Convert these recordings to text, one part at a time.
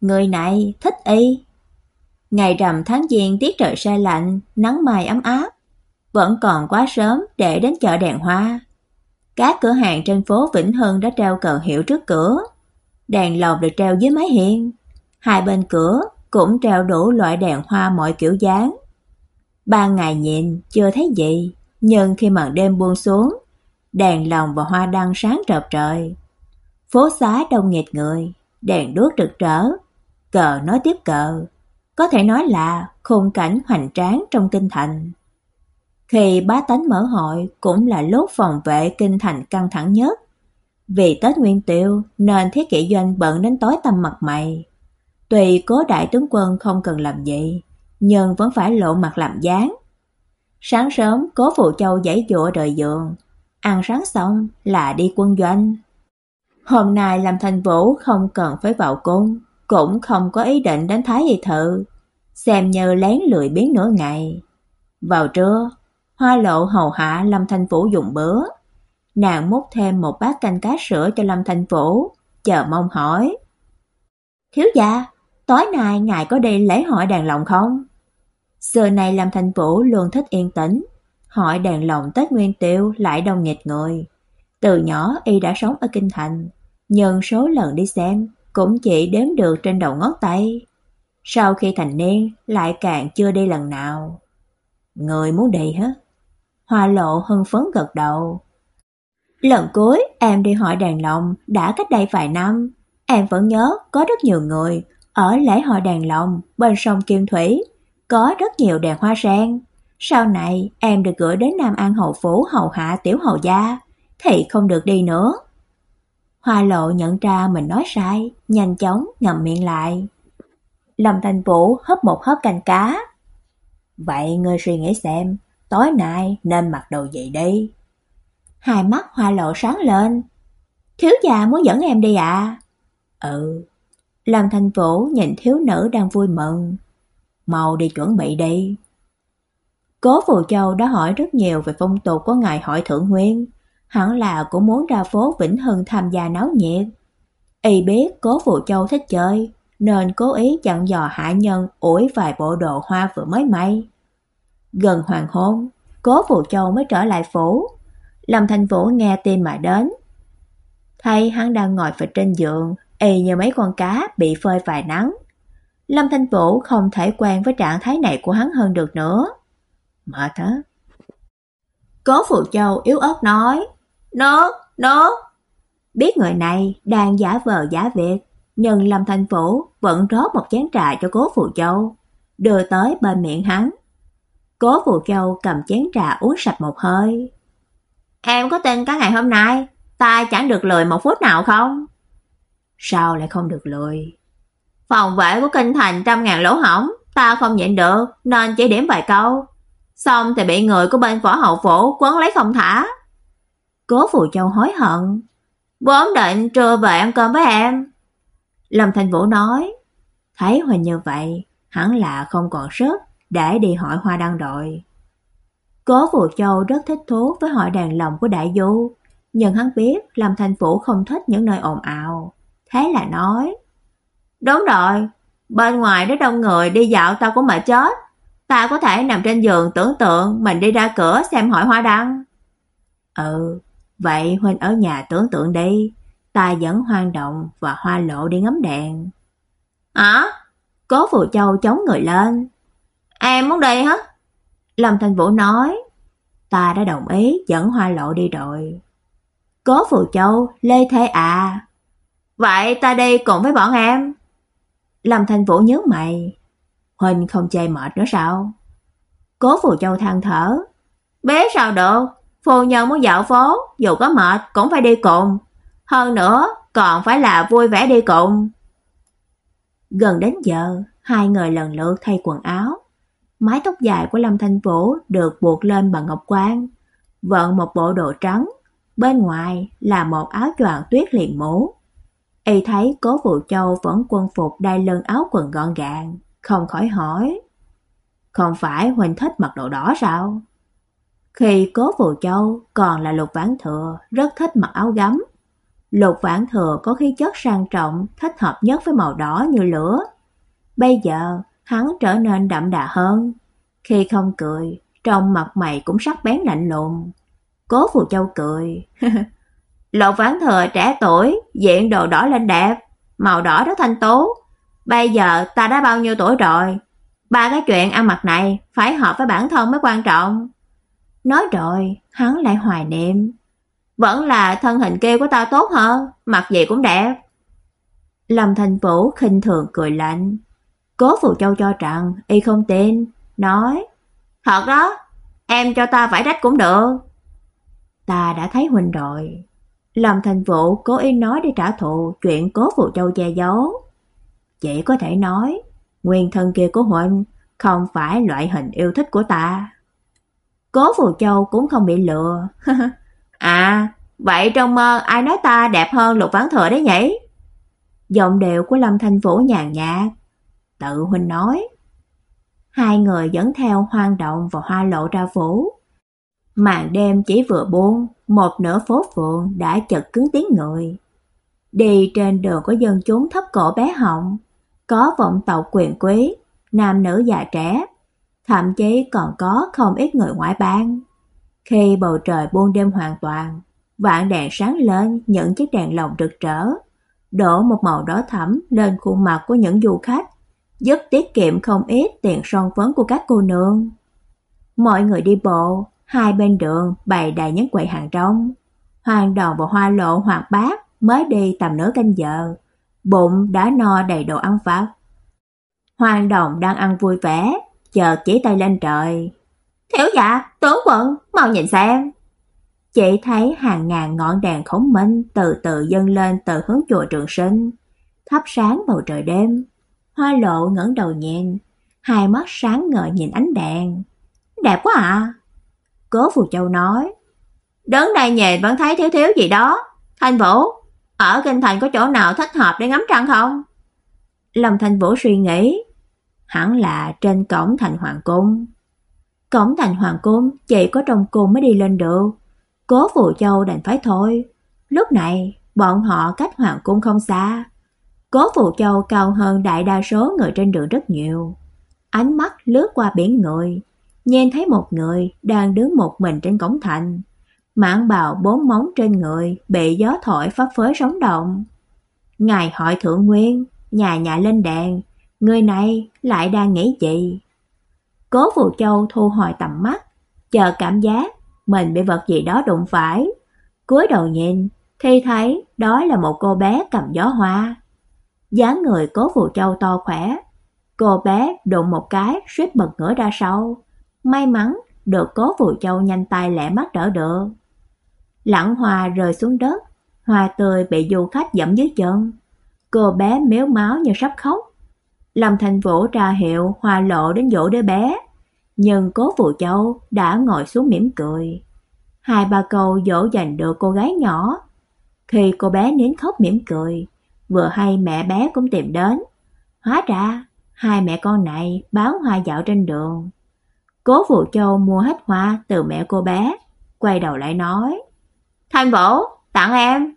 Người này thích y. Ngày rằm tháng giêng tiết trời se lạnh, nắng mai ấm áp, vẫn còn quá sớm để đến chợ đèn hoa. Các cửa hàng trên phố Vĩnh Hưng đã treo cờ hiệu trước cửa. Đèn lồng được treo dưới mái hiên. Hai bên cửa cũng treo đủ loại đèn hoa mọi kiểu dáng. Ban ngày nhìn chưa thấy gì, nhưng khi màn đêm buông xuống, đèn lồng và hoa đăng sáng rợp trời. Phố xá đông nghịt người, đèn đuốc rực rỡ, cờ nói tiếp cờ, có thể nói là khung cảnh hoành tráng trong kinh thành. Khi bá tánh mở hội cũng là lúc phòng vệ kinh thành căng thẳng nhất. Vì Tết Nguyên Tiêu nên thiết kỷ doanh bận đến tối tăm mặt mày. Tùy cố đại tướng quân không cần làm gì, nhưng vẫn phải lộ mặt làm dáng. Sáng sớm cố phụ châu giãy dụa rời giường, ăn sáng xong là đi quân doanh. Hôm nay làm thành vũ không cần phải vào cung, cũng không có ý định đến Thái Y Thự, xem như lén lười biến nửa ngày. Vào trưa, Hoa Lộ hầu hạ Lâm Thanh Vũ dùng bữa. Nàng múc thêm một bát canh cá sữa cho Lâm Thanh Vũ, chờ mong hỏi. Thiếu gia, tối nay ngài có đi lễ hội đàn lồng không? Xưa này Lâm Thanh Vũ luôn thích yên tĩnh, hỏi đàn lồng Tết Nguyên Tiêu lại đông nghịch người. Từ nhỏ y đã sống ở Kinh Thành, nhưng số lần đi xem cũng chỉ đếm được trên đầu ngón tay. Sau khi thành niên, lại càng chưa đi lần nào. Người muốn đi hết. Hoa lộ hưng phấn gật đầu. Lần cuối, em đi hỏi đàn lồng đã cách đây vài năm. Em vẫn nhớ có rất nhiều người ở lễ hội đàn lồng bên sông Kim Thủy. Có rất nhiều đèn hoa sen. Sau này, em được gửi đến Nam An Hậu Phủ hầu hạ tiểu hầu gia. Thì không được đi nữa. Hoa lộ nhận ra mình nói sai, nhanh chóng ngậm miệng lại. Lâm Thành Vũ hấp một hớp canh cá. Vậy ngươi suy nghĩ xem, tối nay nên mặc đồ gì đi? Hai mắt hoa lộ sáng lên. Thiếu gia muốn dẫn em đi à? Ừ. Lâm Thành Vũ nhìn thiếu nữ đang vui mừng. Mau đi chuẩn bị đi. Cố Phù Châu đã hỏi rất nhiều về phong tục của ngài hỏi thượng nguyên hẳn là cũng muốn ra phố Vĩnh Hưng tham gia náo nhiệt. Y biết Cố Phụ Châu thích chơi, nên cố ý chặn dò hạ nhân ủi vài bộ đồ hoa vừa mới may. Gần hoàng hôn, Cố Phụ Châu mới trở lại phủ. Lâm Thành Vũ nghe tin mà đến. Thấy hắn đang ngồi phịch trên giường, y như mấy con cá bị phơi vài nắng. Lâm Thanh Vũ không thể quen với trạng thái này của hắn hơn được nữa. Mệt hả? Cố Phụ Châu yếu ớt nói. Nó, nó. Biết người này đang giả vờ giả việc, nhưng Lâm thành Vũ vẫn rót một chén trà cho Cố Phù Châu, đưa tới bên miệng hắn. Cố Phù Châu cầm chén trà uống sạch một hơi. Em có tin cả ngày hôm nay, ta chẳng được lười một phút nào không? Sao lại không được lười? Phòng vệ của kinh thành trăm ngàn lỗ hổng, ta không nhịn được nên chỉ điểm vài câu. Xong thì bị người của bên võ hậu phủ quấn lấy không thả. Cố Phù Châu hối hận. Vốn định trưa về ăn cơm với em. Lâm Thành Vũ nói. Thấy Huỳnh như vậy, hẳn là không còn sức để đi hỏi hoa đăng đội. Cố Phù Châu rất thích thú với hội đàn lòng của Đại Du, nhưng hắn biết Lâm Thành Vũ không thích những nơi ồn ào. Thế là nói. Đúng rồi, bên ngoài rất đông người đi dạo tao cũng mệt chết. Ta có thể nằm trên giường tưởng tượng mình đi ra cửa xem hỏi hoa đăng. Ừ, Vậy huynh ở nhà tưởng tượng đi, ta dẫn Hoang Động và Hoa Lộ đi ngắm đèn. Hả? Cố Phù Châu chống người lên. Em muốn đi hả? Lâm Thanh Vũ nói, ta đã đồng ý dẫn Hoa Lộ đi rồi. Cố Phù Châu, Lê Thế à. Vậy ta đi cùng với bọn em. Lâm Thanh Vũ nhớ mày. Huynh không chê mệt nữa sao? Cố Phù Châu than thở. Bé sao được, Phu nhân muốn dạo phố, dù có mệt cũng phải đi cùng. Hơn nữa, còn phải là vui vẻ đi cùng. Gần đến giờ, hai người lần lượt thay quần áo. Mái tóc dài của Lâm Thanh Vũ được buộc lên bằng ngọc quan, vận một bộ đồ trắng, bên ngoài là một áo choàng tuyết liền mũ. Y thấy Cố Vũ Châu vẫn quân phục đai lưng áo quần gọn gàng, không khỏi hỏi: "Không phải huynh thích mặc đồ đỏ sao?" Khi Cố Vũ Châu còn là Lục Vãn Thừa, rất thích mặc áo gấm. Lục Vãn Thừa có khí chất sang trọng, thích hợp nhất với màu đỏ như lửa. Bây giờ, hắn trở nên đậm đà hơn. Khi không cười, trong mặt mày cũng sắc bén lạnh lùng. Cố Phù Châu cười. Lục Vãn Thừa trẻ tuổi, diện đồ đỏ lên đẹp, màu đỏ rất thanh tú. Bây giờ ta đã bao nhiêu tuổi rồi? Ba cái chuyện ăn mặc này phải hợp với bản thân mới quan trọng. Nói rồi, hắn lại hoài niệm. Vẫn là thân hình kia của ta tốt hơn, mặc gì cũng đẹp. Lâm Thành Vũ khinh thường cười lạnh. Cố Phù Châu cho rằng y không tin, nói: "Thật đó, em cho ta vải rách cũng được." Ta đã thấy huynh rồi. Lâm Thành Vũ cố ý nói để trả thù chuyện Cố Phù Châu che giấu. Chỉ có thể nói, nguyên thân kia của huynh không phải loại hình yêu thích của ta. Cố Phù Châu cũng không bị lừa. à, vậy trong mơ ai nói ta đẹp hơn Lục Vãn Thừa đấy nhỉ? Giọng điệu của Lâm Thanh Vũ nhàn nhạt, tự huynh nói. Hai người dẫn theo Hoang Động và Hoa Lộ ra phố Màn đêm chỉ vừa buông, một nửa phố phường đã chật cứng tiếng người. Đi trên đường có dân chúng thấp cổ bé họng, có vọng tộc quyền quý, nam nữ già trẻ, thậm chí còn có không ít người ngoại bang. Khi bầu trời buông đêm hoàn toàn, vạn đèn sáng lên những chiếc đèn lồng rực rỡ, đổ một màu đỏ thẫm lên khuôn mặt của những du khách, giúp tiết kiệm không ít tiền son phấn của các cô nương. Mọi người đi bộ, hai bên đường bày đầy những quầy hàng rong. Hoàng đầu và hoa lộ hoạt bát mới đi tầm nửa canh giờ, bụng đã no đầy đồ ăn vặt. Hoàng đồng đang ăn vui vẻ, chợt chỉ tay lên trời. "Thiếu dạ, Tố quận, mau nhìn xem." Chỉ thấy hàng ngàn ngọn đèn khổng minh từ từ dâng lên từ hướng chùa Trường Sinh, thắp sáng bầu trời đêm. Hoa Lộ ngẩng đầu nhìn, hai mắt sáng ngời nhìn ánh đèn. "Đẹp quá à." Cố Phù Châu nói. "Đứng đây nhìn vẫn thấy thiếu thiếu gì đó. Thanh Vũ, ở kinh thành có chỗ nào thích hợp để ngắm trăng không?" Lâm Thanh Vũ suy nghĩ, hẳn là trên cổng thành hoàng cung. Cổng thành hoàng cung chỉ có trong cung mới đi lên được. Cố Vũ Châu đành phải thôi. Lúc này, bọn họ cách hoàng cung không xa. Cố Vũ Châu cao hơn đại đa số người trên đường rất nhiều. Ánh mắt lướt qua biển người, nhìn thấy một người đang đứng một mình trên cổng thành. Mãn bào bốn móng trên người bị gió thổi phấp phới sóng động. Ngài hỏi thượng nguyên, nhà nhà lên đèn, người này lại đang nghĩ gì? Cố Vũ Châu thu hồi tầm mắt, chờ cảm giác mình bị vật gì đó đụng phải. Cúi đầu nhìn, thì thấy đó là một cô bé cầm gió hoa. dáng người Cố Vũ Châu to khỏe, cô bé đụng một cái suýt bật ngửa ra sau. May mắn được Cố Vũ Châu nhanh tay lẹ mắt đỡ được. Lặng hoa rơi xuống đất, hoa tươi bị du khách dẫm dưới chân. Cô bé méo máu như sắp khóc. Lâm Thành Vũ ra hiệu hoa lộ đến dỗ đứa bé, nhưng Cố Vũ Châu đã ngồi xuống mỉm cười. Hai ba câu dỗ dành được cô gái nhỏ. Khi cô bé nín khóc mỉm cười, vừa hay mẹ bé cũng tìm đến. Hóa ra, hai mẹ con này bán hoa dạo trên đường. Cố Vũ Châu mua hết hoa từ mẹ cô bé, quay đầu lại nói: "Thanh Vũ, tặng em."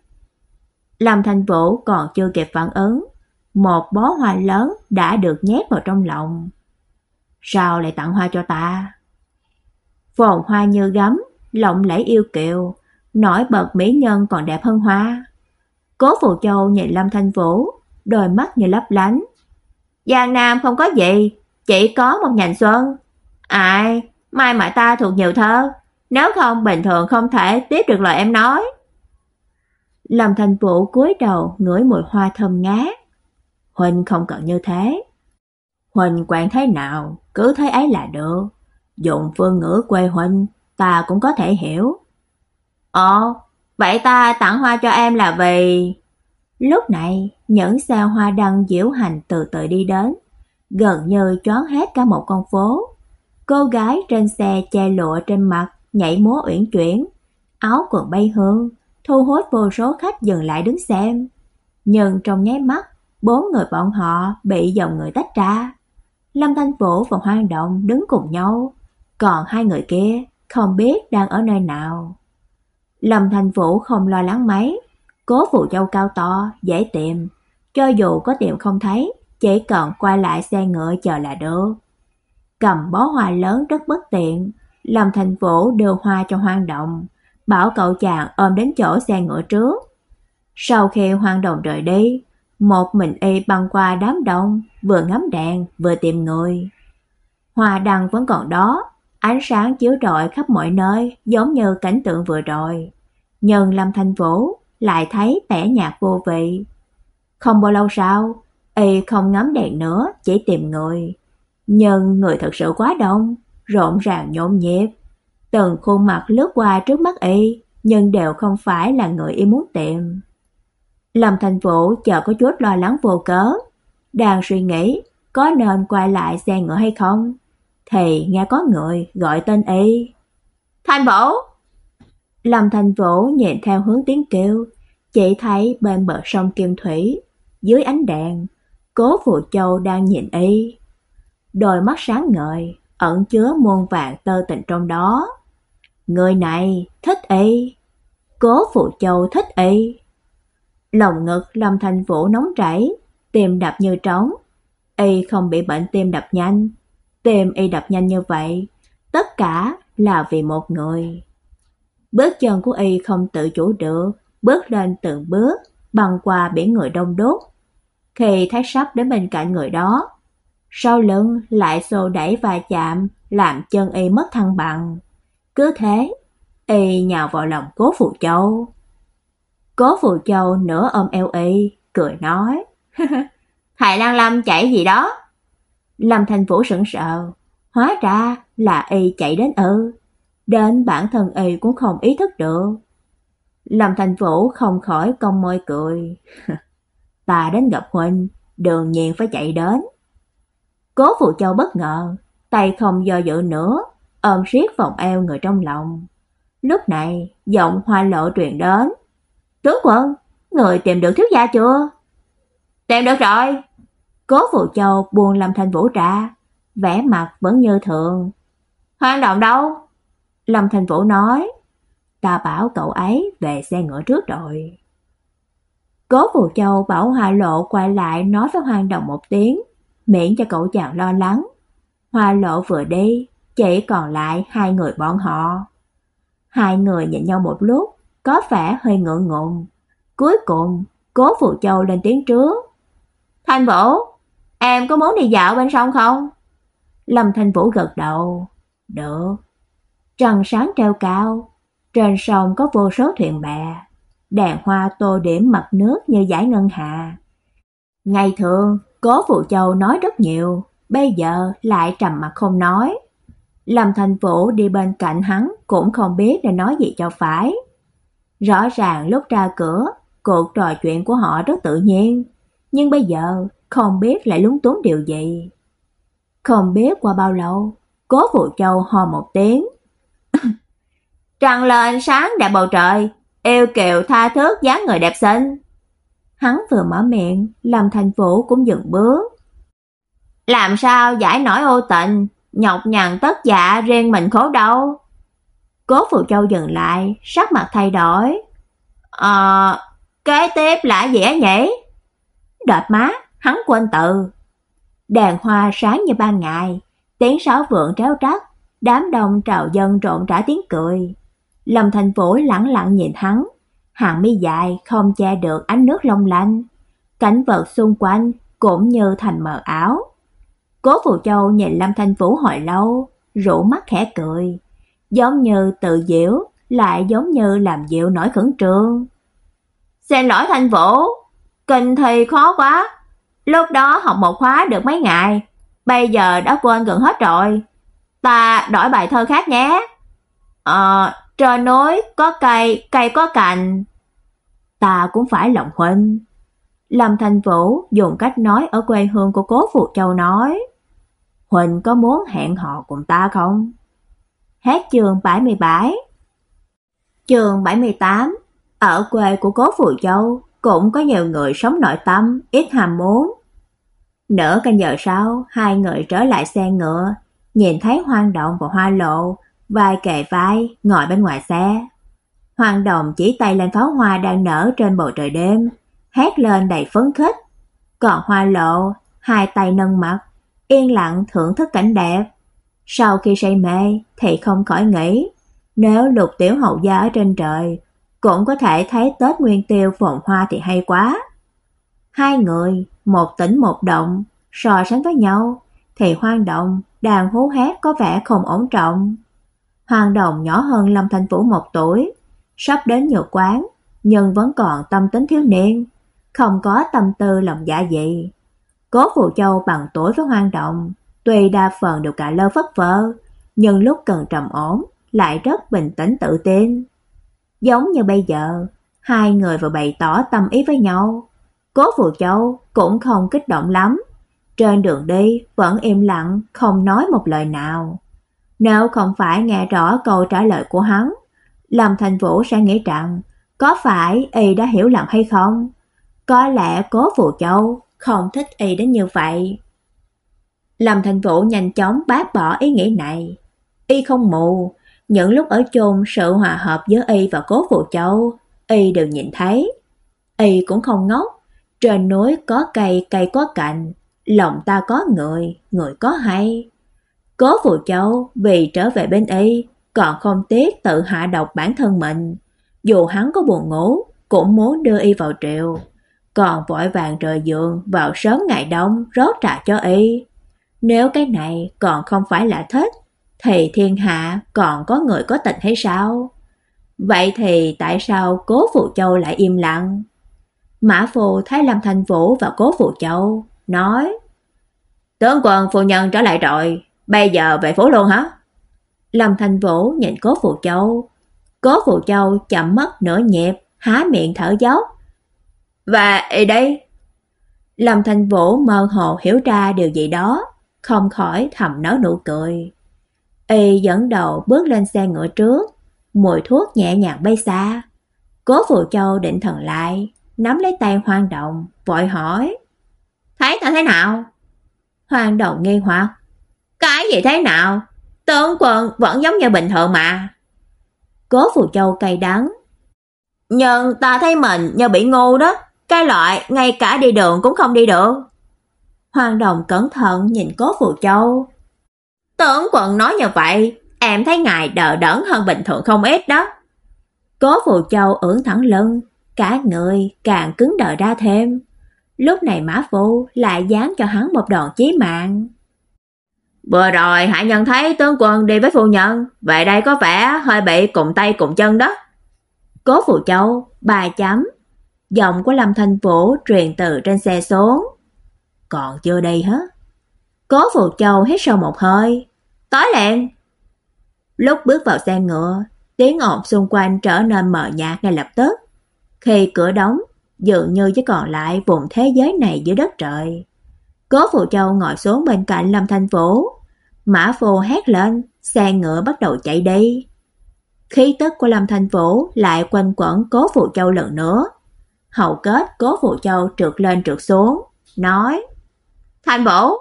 Lâm thành Vũ còn chưa kịp phản ứng, một bó hoa lớn đã được nhét vào trong lòng. Sao lại tặng hoa cho ta? Phồn hoa như gấm, lộng lẫy yêu kiều, nổi bật mỹ nhân còn đẹp hơn hoa. Cố Phù Châu nhìn Lâm Thanh Vũ, đôi mắt như lấp lánh. Giang Nam không có gì, chỉ có một nhành xuân. Ai, mai mà ta thuộc nhiều thơ, nếu không bình thường không thể tiếp được lời em nói. Lâm Thanh Vũ cúi đầu ngửi mùi hoa thơm ngát. Huynh không cần như thế. Huynh quen thế nào, cứ thấy ấy là được. Dụng phương ngữ quê huynh, ta cũng có thể hiểu. Ồ, vậy ta tặng hoa cho em là vì... Lúc này, những xe hoa đăng diễu hành từ từ đi đến, gần như choáng hết cả một con phố. Cô gái trên xe che lụa trên mặt, nhảy múa uyển chuyển, áo quần bay hương, thu hút vô số khách dừng lại đứng xem. Nhưng trong nháy mắt, bốn người bọn họ bị dòng người tách ra. Lâm Thanh Vũ và Hoang Động đứng cùng nhau, còn hai người kia không biết đang ở nơi nào. Lâm Thanh Vũ không lo lắng mấy, cố phụ châu cao to, dễ tìm, cho dù có tìm không thấy, chỉ cần quay lại xe ngựa chờ là được. Cầm bó hoa lớn rất bất tiện, Lâm Thành Vũ đưa hoa cho Hoang Động, bảo cậu chàng ôm đến chỗ xe ngựa trước. Sau khi Hoang Động rời đi, một mình y băng qua đám đông, vừa ngắm đèn vừa tìm người. Hoa đăng vẫn còn đó, ánh sáng chiếu rọi khắp mọi nơi, giống như cảnh tượng vừa rồi. Nhưng Lâm Thanh Vũ lại thấy tẻ nhạt vô vị. Không bao lâu sau, y không ngắm đèn nữa, chỉ tìm người. Nhưng người thật sự quá đông, rộn ràng nhộn nhịp. Từng khuôn mặt lướt qua trước mắt y, nhưng đều không phải là người y muốn tìm. Lâm Thành Vũ chờ có chút lo lắng vô cớ, đang suy nghĩ có nên quay lại xe ngựa hay không, thì nghe có người gọi tên y. Thành Vũ! Lâm Thành Vũ nhìn theo hướng tiếng kêu, chỉ thấy bên bờ sông Kim Thủy, dưới ánh đèn, Cố Phụ Châu đang nhìn y. Đôi mắt sáng ngời, ẩn chứa muôn vàng tơ tình trong đó. Người này thích y. Cố Phụ Châu thích y. Lòng ngực Lâm Thành Vũ nóng chảy, tim đập như trống. Y không bị bệnh tim đập nhanh, tim y đập nhanh như vậy, tất cả là vì một người. Bước chân của y không tự chủ được, bước lên từng bước, băng qua biển người đông đúc. Khi thấy sắp đến bên cạnh người đó, sau lưng lại xô đẩy và chạm, làm chân y mất thăng bằng. Cứ thế, y nhào vào lòng Cố Phù Châu. Cố Phù Châu nửa ôm eo y, cười nói: "Thầy Lan Lâm chạy gì đó?" Lâm Thành Vũ sững sờ, hóa ra là y chạy đến ư? Đến bản thân y cũng không ý thức được. Lâm Thành Vũ không khỏi cong môi cười. Ta đến gặp huynh, đương nhiên phải chạy đến. Cố phù Châu bất ngờ, tay không do dự nữa, ôm siết vòng eo người trong lòng. Lúc này, giọng hoa lộ truyền đến. Tướng quân, người tìm được thiếu gia chưa? Tìm được rồi. Cố Phụ Châu buông Lâm Thanh Vũ ra, vẻ mặt vẫn như thường. Hoang động đâu? Lâm Thanh Vũ nói, ta bảo cậu ấy về xe ngựa trước rồi. Cố Phù Châu bảo Hoa Lộ quay lại nói với Hoang Đồng một tiếng, miễn cho cậu chàng lo lắng. Hoa Lộ vừa đi, chỉ còn lại hai người bọn họ. Hai người nhìn nhau một lúc, có vẻ hơi ngượng ngùng. Cuối cùng, Cố Phù Châu lên tiếng trước. Thanh Vũ, em có muốn đi dạo bên sông không? Lâm Thanh Vũ gật đầu. Được. Trăng sáng treo cao, trên sông có vô số thuyền bè, đèn hoa tô điểm mặt nước như giải ngân hà. Ngày thường, Cố Phụ Châu nói rất nhiều, bây giờ lại trầm mặt không nói. Lâm Thành Vũ đi bên cạnh hắn cũng không biết nên nói gì cho phải. Rõ ràng lúc ra cửa, cuộc trò chuyện của họ rất tự nhiên, nhưng bây giờ không biết lại lúng túng điều gì. Không biết qua bao lâu, Cố Vũ Châu ho một tiếng, Trăng lên sáng đẹp bầu trời, yêu kiều tha thước dáng người đẹp xinh. Hắn vừa mở miệng, làm thành Vũ cũng dừng bước. Làm sao giải nổi ô tình, nhọc nhằn tất dạ riêng mình khổ đâu. Cố Phụ Châu dừng lại, sắc mặt thay đổi. Ờ, kế tiếp là gì á nhỉ? Đợt má, hắn quên tự Đèn hoa sáng như ban ngày, tiếng sáo vượng tréo rắt, đám đông trào dân trộn trả tiếng cười. Lâm Thành Vũ lẳng lặng nhìn hắn, hàng mi dài không che được ánh nước long lanh, cảnh vật xung quanh cũng như thành mờ ảo. Cố Phù Châu nhìn Lâm Thanh Vũ hồi lâu, rũ mắt khẽ cười, giống như tự giễu, lại giống như làm dịu nỗi khẩn trương. Xin lỗi Thanh Vũ, kinh thì khó quá, lúc đó học một khóa được mấy ngày, bây giờ đã quên gần hết rồi. Ta đổi bài thơ khác nhé. Ờ, trên núi có cây, cây có cành. Ta cũng phải lòng huynh. Lâm Thành Vũ dùng cách nói ở quê hương của Cố Phụ Châu nói: "Huỳnh có muốn hẹn hò cùng ta không?" Hết chương 77. Chương 78. Ở quê của Cố phù Châu cũng có nhiều người sống nội tâm, ít ham muốn. Nửa canh giờ sau, hai người trở lại xe ngựa, nhìn thấy Hoang Động và Hoa Lộ vai kề vai ngồi bên ngoài xe. Hoang Động chỉ tay lên pháo hoa đang nở trên bầu trời đêm, hét lên đầy phấn khích. Còn Hoa Lộ, hai tay nâng mặt, yên lặng thưởng thức cảnh đẹp. Sau khi say mê thì không khỏi nghĩ, nếu Lục Tiểu Hậu gia ở trên trời, cũng có thể thấy Tết Nguyên Tiêu phồn hoa thì hay quá. Hai người, một tỉnh một động, so sánh với nhau, thì Hoang Động đang hú hét có vẻ không ổn trọng. Hoang Động nhỏ hơn Lâm Thanh Vũ một tuổi, sắp đến nhược quán, nhưng vẫn còn tâm tính thiếu niên, không có tâm tư lòng dạ gì. Cố Phù Châu bằng tuổi với Hoang Động, tuy đa phần đều cả lơ phất phơ, nhưng lúc cần trầm ổn lại rất bình tĩnh tự tin. Giống như bây giờ, hai người vừa bày tỏ tâm ý với nhau. Cố Phù Châu cũng không kích động lắm, trên đường đi vẫn im lặng không nói một lời nào. Nếu không phải nghe rõ câu trả lời của hắn, Lâm Thành Vũ sẽ nghĩ rằng có phải y đã hiểu lầm hay không? Có lẽ Cố Phù Châu không thích y đến như vậy. Lâm Thành Vũ nhanh chóng bác bỏ ý nghĩ này. Y không mù, những lúc ở chung sự hòa hợp giữa y và Cố Vũ Châu, y đều nhìn thấy. Y cũng không ngốc, trên núi có cây, cây có cành, lòng ta có người, người có hay. Cố Vũ Châu vì trở về bên y, còn không tiếc tự hạ độc bản thân mình. Dù hắn có buồn ngủ, cũng muốn đưa y vào triều. Còn vội vàng rời giường vào sớm ngày đông rót trà cho y. Nếu cái này còn không phải là thích, thì thiên hạ còn có người có tình hay sao? Vậy thì tại sao Cố Phụ Châu lại im lặng? Mã Phù thấy Lâm Thành Vũ và Cố Phụ Châu, nói Tướng quân phu nhân trở lại rồi, bây giờ về phố luôn hả? Lâm Thành Vũ nhìn Cố Phụ Châu. Cố Phụ Châu chậm mất nửa nhịp, há miệng thở dốc. Và ở đây? Lâm Thành Vũ mơ hồ hiểu ra điều gì đó, không khỏi thầm nở nụ cười. Y dẫn đầu bước lên xe ngựa trước, mùi thuốc nhẹ nhàng bay xa. Cố phù Châu định thần lại, nắm lấy tay Hoang Động, vội hỏi: "Thấy ta thế nào?" Hoang Động nghi hoặc: "Cái gì thế nào? Tướng quân vẫn giống như bình thường mà." Cố Phù Châu cay đắng. "Nhưng ta thấy mình như bị ngu đó, cái loại ngay cả đi đường cũng không đi được." Hoàng Đồng cẩn thận nhìn Cố Phù Châu. "Tướng quân nói như vậy, em thấy ngài đỡ đẫn hơn bình thường không ít đó." Cố Phù Châu ưỡn thẳng lưng, cả người càng cứng đờ ra thêm. Lúc này Mã Phu lại dán cho hắn một đòn chí mạng. Vừa rồi hạ nhân thấy tướng quân đi với phu nhân, vậy đây có vẻ hơi bị cùng tay cùng chân đó. Cố Phù Châu, bà chấm. Giọng của Lâm Thanh Vũ truyền từ trên xe xuống. Còn chưa đây hết. Cố Phù Châu hít sâu một hơi. Tối lẹn. Lúc bước vào xe ngựa, tiếng ồn xung quanh trở nên mờ nhạt ngay lập tức. Khi cửa đóng, dường như chỉ còn lại vùng thế giới này dưới đất trời. Cố Phù Châu ngồi xuống bên cạnh Lâm Thanh Vũ. Mã Phù hét lên, xe ngựa bắt đầu chạy đi. Khí tức của Lâm Thanh Vũ lại quanh quẩn Cố Phù Châu lần nữa. Hậu kết Cố Phù Châu trượt lên trượt xuống, nói: thành Vũ."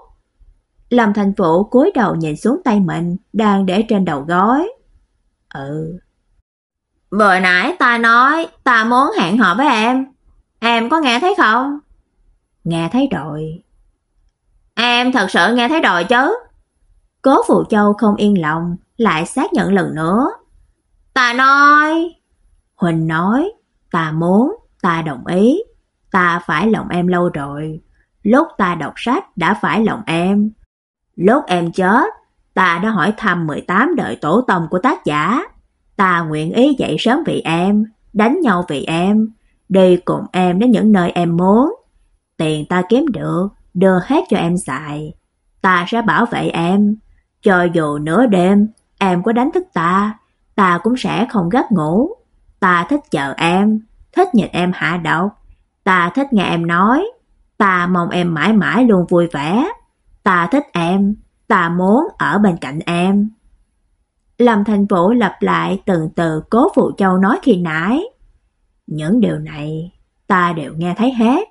Lâm thành Vũ cúi đầu nhìn xuống tay mình đang để trên đầu gối. "Ừ." "Vừa nãy ta nói ta muốn hẹn hò với em, em có nghe thấy không?" "Nghe thấy rồi." Em thật sự nghe thấy rồi chứ? Cố Phụ Châu không yên lòng, lại xác nhận lần nữa. Ta nói, Huỳnh nói, ta muốn, ta đồng ý, ta phải lòng em lâu rồi. Lúc ta đọc sách đã phải lòng em. Lúc em chết, ta đã hỏi thăm 18 đời tổ tông của tác giả. Ta nguyện ý dậy sớm vì em, đánh nhau vì em, đi cùng em đến những nơi em muốn. Tiền ta kiếm được, đưa hết cho em xài. Ta sẽ bảo vệ em, cho dù nửa đêm em có đánh thức ta, ta cũng sẽ không gắt ngủ. Ta thích chờ em, thích nhìn em hạ độc, Ta thích nghe em nói, ta mong em mãi mãi luôn vui vẻ. Ta thích em, ta muốn ở bên cạnh em. Lâm Thành Vũ lặp lại từng từ Cố Phụ Châu nói khi nãy. Những điều này ta đều nghe thấy hết.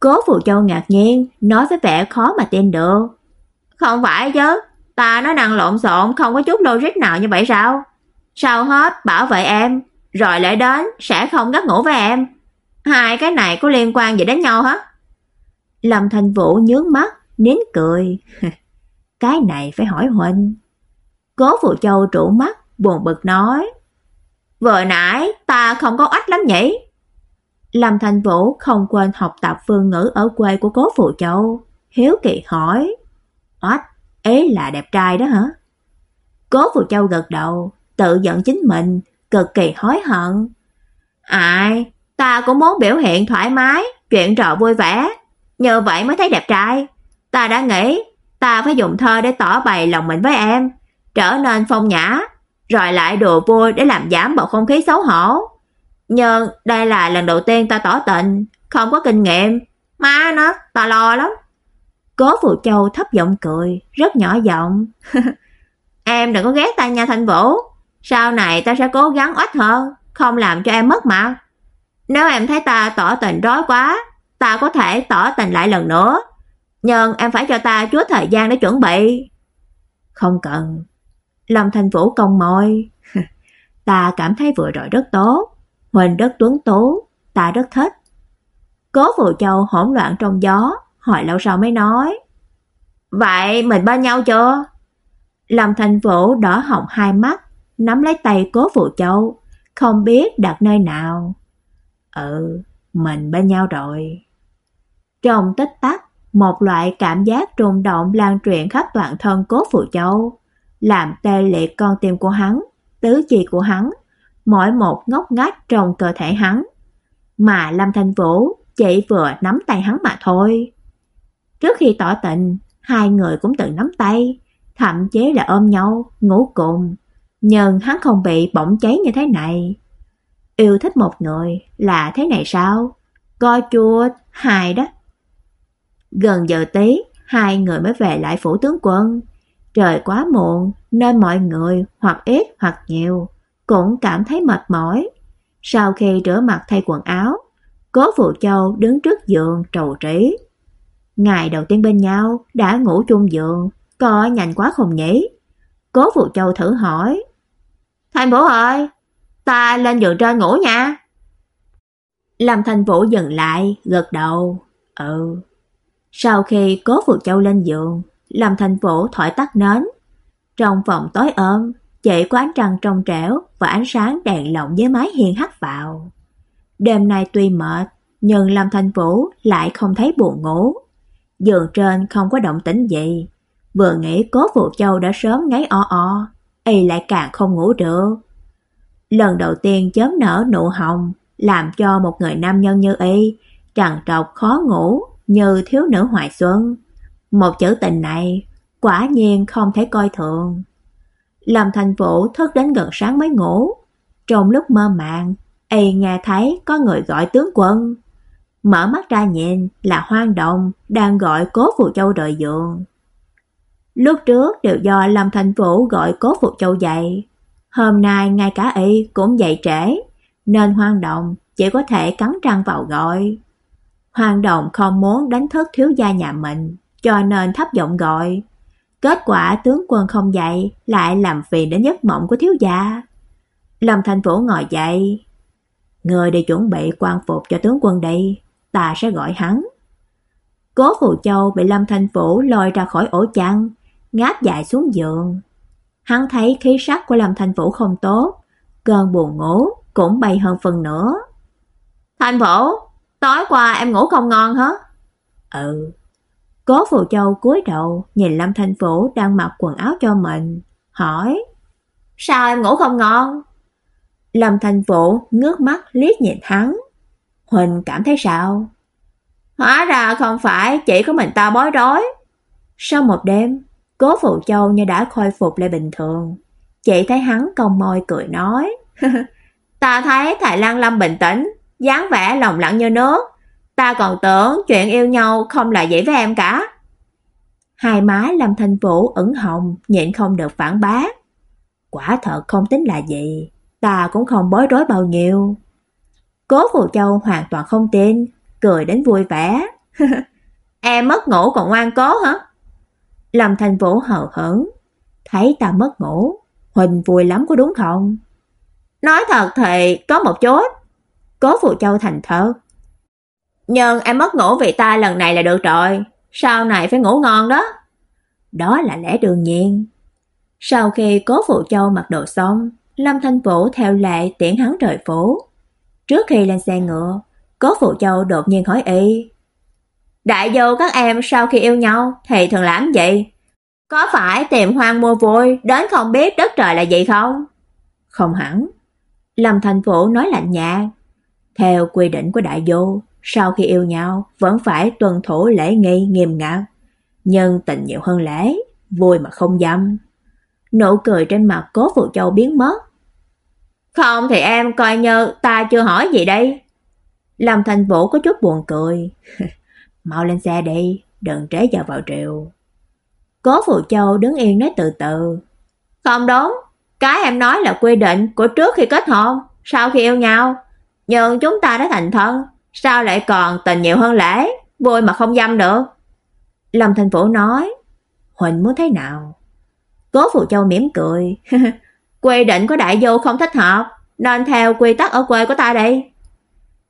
Cố Phụ Châu ngạc nhiên, nói với vẻ khó mà tin được. Không phải chứ, ta nói năng lộn xộn không có chút logic nào như vậy sao? Sao hết bảo vệ em, rồi lại đến sẽ không gắt ngủ với em. Hai cái này có liên quan gì đến nhau hả? Lâm Thành Vũ nhướng mắt, nín cười. cái này phải hỏi huynh. Cố Phụ Châu trụ mắt, buồn bực nói: "Vừa nãy ta không có ách lắm nhỉ?" Lâm Thành Vũ không quên học tập phương ngữ ở quê của Cố Phụ Châu, hiếu kỳ hỏi: "Oách, ấy là đẹp trai đó hả?" Cố Phụ Châu gật đầu, tự giận chính mình, cực kỳ hối hận. "Ai, ta cũng muốn biểu hiện thoải mái, chuyện trò vui vẻ, nhờ vậy mới thấy đẹp trai. Ta đã nghĩ ta phải dùng thơ để tỏ bày lòng mình với em, trở nên phong nhã, rồi lại đùa vui để làm giảm bầu không khí xấu hổ. Nhưng đây là lần đầu tiên ta tỏ tình, không có kinh nghiệm, má nó, ta lo lắm. Cố Phụ Châu thấp giọng cười, rất nhỏ giọng. em đừng có ghét ta nha Thanh Vũ, sau này ta sẽ cố gắng oách hơn, không làm cho em mất mặt. Nếu em thấy ta tỏ tình rối quá, ta có thể tỏ tình lại lần nữa. Nhưng em phải cho ta chút thời gian để chuẩn bị. Không cần, Lâm Thành Vũ cong môi. ta cảm thấy vừa rồi rất tốt, Huỳnh rất tuấn tú, ta rất thích. Cố Phụ Châu hỗn loạn trong gió, hỏi lâu sau mới nói. Vậy mình bên nhau chưa? Lâm Thành Vũ đỏ họng hai mắt, nắm lấy tay Cố Phụ Châu, không biết đặt nơi nào. Ừ, mình bên nhau rồi. Trong tích tắc, một loại cảm giác trùng động lan truyền khắp toàn thân Cố Phụ Châu làm tê liệt con tim của hắn, tứ chi của hắn, mỗi một ngóc ngách trong cơ thể hắn. Mà Lâm Thanh Vũ chỉ vừa nắm tay hắn mà thôi. Trước khi tỏ tình, hai người cũng từng nắm tay, thậm chí là ôm nhau, ngủ cùng. Nhưng hắn không bị bỏng cháy như thế này. Yêu thích một người là thế này sao? Coi chua, hài đó. Gần giờ tí, hai người mới về lại phủ tướng quân. Trời quá muộn nên mọi người hoặc ít hoặc nhiều cũng cảm thấy mệt mỏi. Sau khi rửa mặt thay quần áo, Cố Phụ Châu đứng trước giường trầu trí. Ngày đầu tiên bên nhau đã ngủ chung giường, có nhanh quá không nhỉ? Cố Phụ Châu thử hỏi. Thành bổ ơi, ta lên giường trên ngủ nha. Lâm Thành Vũ dừng lại, gật đầu. Ừ. Sau khi Cố Phụ Châu lên giường, Lâm thành vũ thổi tắt nến. Trong phòng tối ôm, chỉ có ánh trăng trong trẻo và ánh sáng đèn lồng dưới mái hiên hắt vào. Đêm nay tuy mệt, nhưng Lâm Thanh Vũ lại không thấy buồn ngủ. Giường trên không có động tĩnh gì. Vừa nghĩ Cố Phụ Châu đã sớm ngáy o o, y lại càng không ngủ được. Lần đầu tiên chớm nở nụ hồng, làm cho một người nam nhân như y trằn trọc khó ngủ như thiếu nữ hoài xuân. Một chữ tình này quả nhiên không thể coi thường. Lâm Thành Vũ thức đến gần sáng mới ngủ. Trong lúc mơ màng, y nghe thấy có người gọi tướng quân. Mở mắt ra nhìn là Hoang đồng đang gọi Cố Phụ Châu rời giường. Lúc trước đều do Lâm Thành Vũ gọi Cố Phụ Châu dậy. Hôm nay ngay cả y cũng dậy trễ, nên Hoang Động chỉ có thể cắn răng vào gọi. Hoang Động không muốn đánh thức thiếu gia nhà mình, cho nên thấp giọng gọi. Kết quả tướng quân không dậy, lại làm phiền đến giấc mộng của thiếu gia. Lâm Thành Vũ ngồi dậy. Người đi chuẩn bị quan phục cho tướng quân đi, ta sẽ gọi hắn. Cố Phù Châu bị Lâm Thành Vũ lôi ra khỏi ổ chăn, ngáp dài xuống giường. Hắn thấy khí sắc của Lâm Thành Vũ không tốt, cơn buồn ngủ cũng bay hơn phần nữa. Thành Vũ, tối qua em ngủ không ngon hả? Ừ, Cố Phù Châu cúi đầu nhìn Lâm Thanh Vũ đang mặc quần áo cho mình, hỏi: "Sao em ngủ không ngon?" Lâm Thanh Vũ ngước mắt liếc nhìn hắn. Huỳnh cảm thấy sao? Hóa ra không phải chỉ có mình ta bối rối. Sau một đêm, Cố Phụ Châu như đã khôi phục lại bình thường. Chị thấy hắn cong môi cười nói: "Ta thấy Thái Lan Lâm bình tĩnh, dáng vẻ lòng lặng như nước. Ta còn tưởng chuyện yêu nhau không là dễ với em cả. Hai má Lâm Thanh Vũ ửng hồng, nhịn không được phản bác. Quả thật không tính là gì, ta cũng không bối rối bao nhiêu. Cố Phù Châu hoàn toàn không tin, cười đến vui vẻ. em mất ngủ còn ngoan cố hả? Lâm Thanh Vũ hờ hững, thấy ta mất ngủ, Huỳnh vui lắm có đúng không? Nói thật thì có một chút. Cố phụ Châu thành thơ. Nhưng em mất ngủ vì ta lần này là được rồi, sau này phải ngủ ngon đó. Đó là lẽ đương nhiên. Sau khi Cố Phụ Châu mặc đồ xong, Lâm Thanh Vũ theo lệ tiễn hắn rời phố. Trước khi lên xe ngựa, Cố Phụ Châu đột nhiên hỏi y: "Đại dâu các em sau khi yêu nhau thì thường làm gì? Có phải tìm hoang mua vui đến không biết đất trời là gì không?" "Không hẳn." Lâm thành Vũ nói lạnh nhạt. Theo quy định của đại dâu, sau khi yêu nhau vẫn phải tuân thủ lễ nghi nghiêm ngặt, nhưng tình nhiều hơn lễ, vui mà không dâm. Nụ cười trên mặt Cố Phụ Châu biến mất. "Không thì em coi như ta chưa hỏi gì đây." Lâm Thành Vũ có chút buồn cười. "Mau lên xe đi, đừng trễ giờ vào triều." Cố Phụ Châu đứng yên nói từ từ. "Không đúng, cái em nói là quy định của trước khi kết hôn, sau khi yêu nhau, nhưng chúng ta đã thành thân, sao lại còn tình nhiều hơn lễ, vui mà không dâm được?" Lâm Thành Vũ nói, "Huỳnh muốn thế nào?" Cố Phụ Châu mỉm cười. quy định của đại vô không thích hợp, nên theo quy tắc ở quê của ta đi."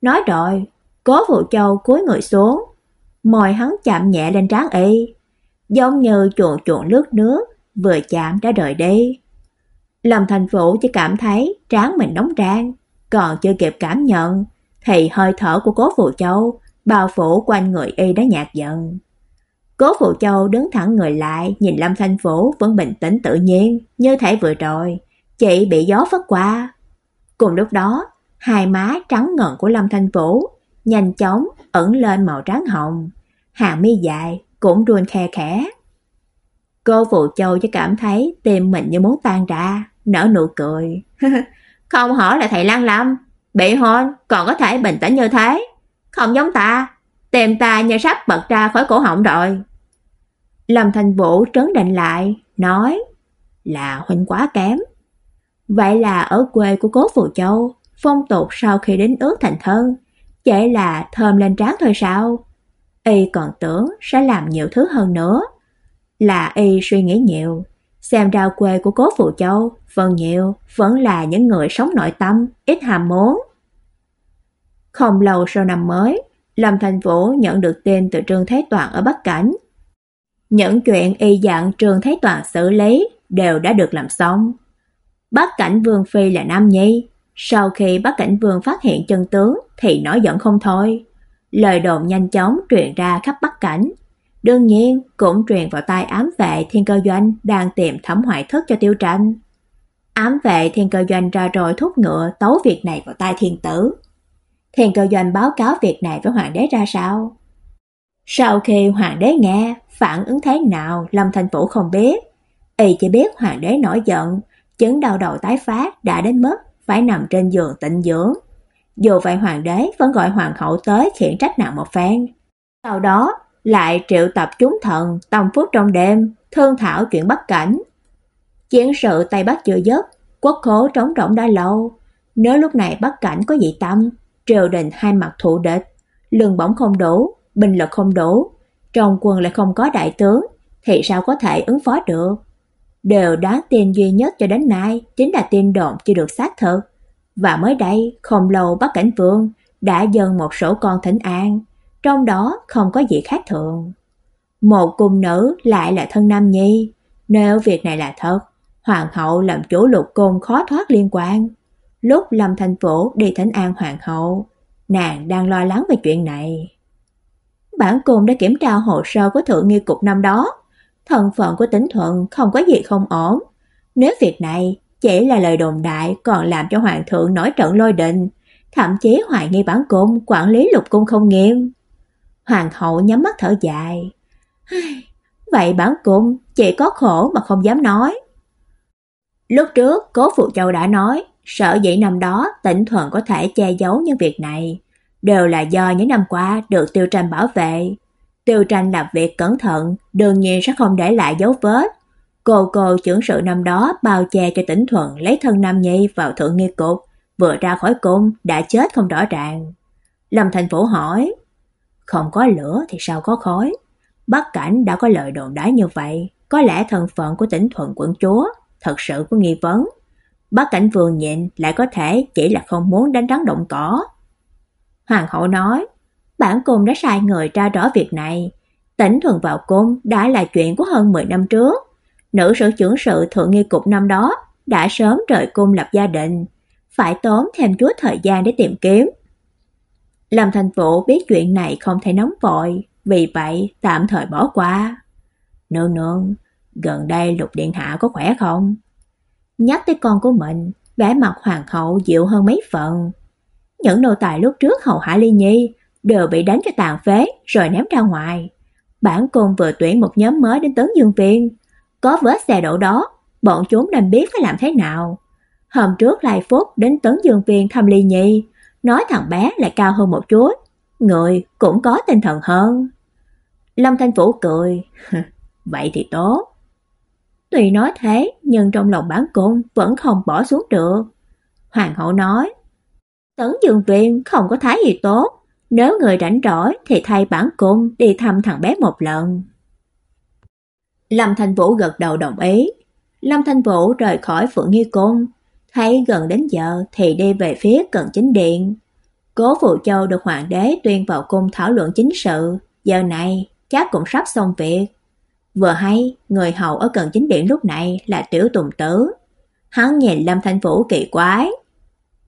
Nói rồi, Cố Phụ Châu cúi người xuống, môi hắn chạm nhẹ lên trán y, giống như chuồn chuồn lướt nước, vừa chạm đã rời đi. Lâm Thành Vũ chỉ cảm thấy trán mình nóng rang, còn chưa kịp cảm nhận thì hơi thở của Cố Phụ Châu bao phủ quanh người y đã nhạt dần. Cố Phụ Châu đứng thẳng người lại, nhìn Lâm Thanh Vũ vẫn bình tĩnh tự nhiên, như thể vừa rồi, chị bị gió phất qua. Cùng lúc đó, hai má trắng ngần của Lâm Thanh Vũ nhanh chóng ẩn lên màu trắng hồng, hàng mi dài cũng run khe khẽ. Cô Phụ Châu chỉ cảm thấy tim mình như muốn tan ra, nở nụ cười. Không hỏi là thầy Lan Lâm, bị hôn còn có thể bình tĩnh như thế, không giống ta, tim ta như sắp bật ra khỏi cổ họng rồi. Lâm Thành Vũ trấn định lại, nói là huynh quá kém. Vậy là ở quê của Cố Phù Châu, phong tục sau khi đến ước thành thân, chỉ là thơm lên trán thôi sao? Y còn tưởng sẽ làm nhiều thứ hơn nữa. Là y suy nghĩ nhiều, xem ra quê của Cố phụ Châu phần nhiều vẫn là những người sống nội tâm, ít ham muốn. Không lâu sau năm mới, Lâm Thành Vũ nhận được tin từ Trương Thái Toàn ở Bắc Cảnh, những chuyện y dặn Trường Thái Toàn xử lý đều đã được làm xong. Bắc Cảnh Vương Phi là Nam Nhi, sau khi Bắc Cảnh Vương phát hiện chân tướng thì nổi giận không thôi. Lời đồn nhanh chóng truyền ra khắp Bắc Cảnh. Đương nhiên cũng truyền vào tai ám vệ Thiên Cơ Doanh đang tìm thẩm hoại thất cho Tiêu Tranh. Ám vệ Thiên Cơ Doanh ra rồi thúc ngựa tấu việc này vào tai thiên tử. Thiên Cơ Doanh báo cáo việc này với hoàng đế ra sao? Sau khi hoàng đế nghe, phản ứng thế nào Lâm Thành Vũ không biết. Y chỉ biết hoàng đế nổi giận, chứng đau đầu tái phát đã đến mức phải nằm trên giường tịnh dưỡng. Dù vậy hoàng đế vẫn gọi hoàng hậu tới khiển trách nặng một phen. Sau đó lại triệu tập chúng thần tâm phúc trong đêm, thương thảo chuyện bất cảnh. Chiến sự Tây Bắc chưa dứt, quốc khố trống rỗng đã lâu. Nếu lúc này bất cảnh có dị tâm, triều đình hai mặt thụ địch, lương bổng không đủ, binh lực không đủ, trong quân lại không có đại tướng, thì sao có thể ứng phó được? Đều đáng tin duy nhất cho đến nay chính là tin đồn chưa được xác thực. Và mới đây, không lâu Bắc Cảnh Vương đã dâng một sổ con thỉnh an, trong đó không có gì khác thường. Một cung nữ lại là thân nam nhi, nếu việc này là thật, hoàng hậu làm chủ lục cung khó thoát liên quan. Lúc Lâm Thành Vũ đi thỉnh an hoàng hậu, nàng đang lo lắng về chuyện này bản cung đã kiểm tra hồ sơ của thượng nghi cục năm đó. Thân phận của tĩnh thuận không có gì không ổn. Nếu việc này chỉ là lời đồn đại còn làm cho hoàng thượng nổi trận lôi đình, thậm chí hoài nghi bản cung quản lý lục cung không nghiêm. Hoàng hậu nhắm mắt thở dài. Vậy bản cung chỉ có khổ mà không dám nói. Lúc trước, Cố Phụ Châu đã nói, Sở dĩ năm đó tĩnh Thuận có thể che giấu những việc này, đều là do những năm qua được Tiêu Tranh bảo vệ. Tiêu Tranh làm việc cẩn thận, đương nhiên sẽ không để lại dấu vết. Cô cô trưởng sự năm đó bao che cho Tĩnh Thuận lấy thân Nam Nhi vào thượng nghi cục, vừa ra khỏi cung đã chết không rõ ràng. Lâm Thành Vũ hỏi, không có lửa thì sao có khói? Bắc Cảnh đã có lời đồn đãi như vậy, có lẽ thân phận của Tĩnh Thuận quận chúa thật sự có nghi vấn. Bắc Cảnh Vương nhịn lại có thể chỉ là không muốn đánh rắn động cỏ. Hoàng hậu nói, bản cung đã sai người tra rõ việc này. Tỉnh Thuận vào cung đã là chuyện của hơn 10 năm trước. Nữ sở trưởng sự thượng nghi cục năm đó đã sớm rời cung lập gia đình, phải tốn thêm chút thời gian để tìm kiếm. Lâm Thành Vũ biết chuyện này không thể nóng vội, vì vậy tạm thời bỏ qua. Nương nương, gần đây Lục Điện Hạ có khỏe không? Nhắc tới con của mình, vẻ mặt hoàng hậu dịu hơn mấy phần. Những nô tài lúc trước hầu hạ Ly Nhi đều bị đánh cho tàn phế rồi ném ra ngoài. Bản cung vừa tuyển một nhóm mới đến Tấn Dương Viên. Có vết xe đổ đó, bọn chúng nên biết phải làm thế nào. Hôm trước Lai Phúc đến Tấn Dương Viên thăm Ly Nhi, nói thằng bé lại cao hơn một chút, người cũng có tinh thần hơn. Lâm Thanh Vũ cười, vậy thì tốt. Tuy nói thế, nhưng trong lòng bản cung vẫn không bỏ xuống được. Hoàng hậu nói, Tấn Dương Viên không có thái gì tốt, nếu người rảnh rỗi thì thay bản cung đi thăm thằng bé một lần. Lâm Thanh Vũ gật đầu đồng ý. Lâm Thanh Vũ rời khỏi Phượng Nghi Cung, thấy gần đến giờ thì đi về phía cận chính điện. Cố Phụ Châu được hoàng đế tuyên vào cung thảo luận chính sự, giờ này chắc cũng sắp xong việc. Vừa hay, người hầu ở cận chính điện lúc này là Tiểu Tùng Tử. Hắn nhìn Lâm Thanh Vũ kỳ quái.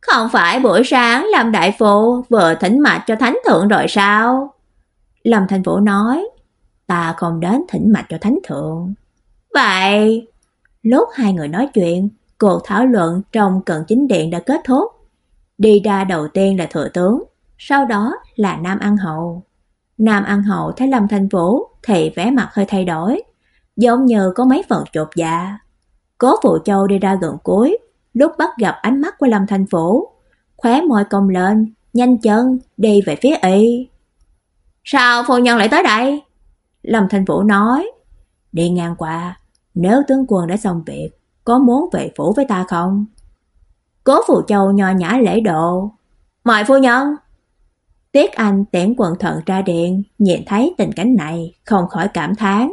Không phải buổi sáng làm Đại phu vừa thỉnh mạch cho Thánh Thượng rồi sao? Lâm Thanh Vũ nói, ta không đến thỉnh mạch cho Thánh Thượng. Vậy, lúc hai người nói chuyện, cuộc thảo luận trong cận chính điện đã kết thúc. Đi ra đầu tiên là thừa tướng, sau đó là Nam An Hậu. Nam An Hậu thấy Lâm Thanh Vũ thì vẻ mặt hơi thay đổi, giống như có mấy phần chột dạ. Cố Phụ Châu đi ra gần cuối, lúc bắt gặp ánh mắt của Lâm Thanh Vũ, khóe môi cong lên, nhanh chân đi về phía y. "Sao phu nhân lại tới đây?" Lâm Thanh Vũ nói, "Đi ngang qua, nếu tướng quân đã xong việc, có muốn về phủ với ta không?" Cố Phụ Châu nho nhã lễ độ, "Mời phu nhân." Tiết Anh tiễn quần thận ra điện, nhìn thấy tình cảnh này, không khỏi cảm thán.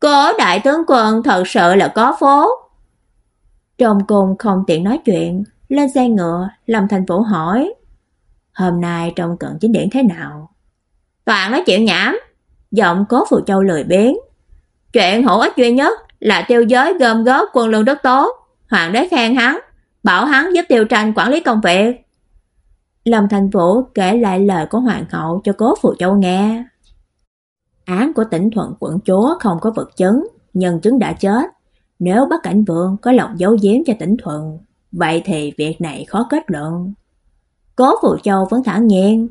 Cố đại tướng quân thật sự là có phố. Trong cùng không tiện nói chuyện, lên xe ngựa, Lâm Thành Vũ hỏi. Hôm nay trong cận chính điện thế nào? Toàn nói chuyện nhảm, giọng cố phụ châu lười biếng. Chuyện hữu ích duy nhất là tiêu giới gom góp quân lương đất tốt. Hoàng đế khen hắn, bảo hắn giúp tiêu tranh quản lý công việc. Lâm Thành Vũ kể lại lời của hoàng hậu cho cố phụ châu nghe. Án của tỉnh Thuận quận chúa không có vật chứng, nhân chứng đã chết. Nếu Bắc Cảnh Vương có lòng giấu giếm cho tỉnh Thuận, vậy thì việc này khó kết luận. Cố phù Châu vẫn thản nhiên.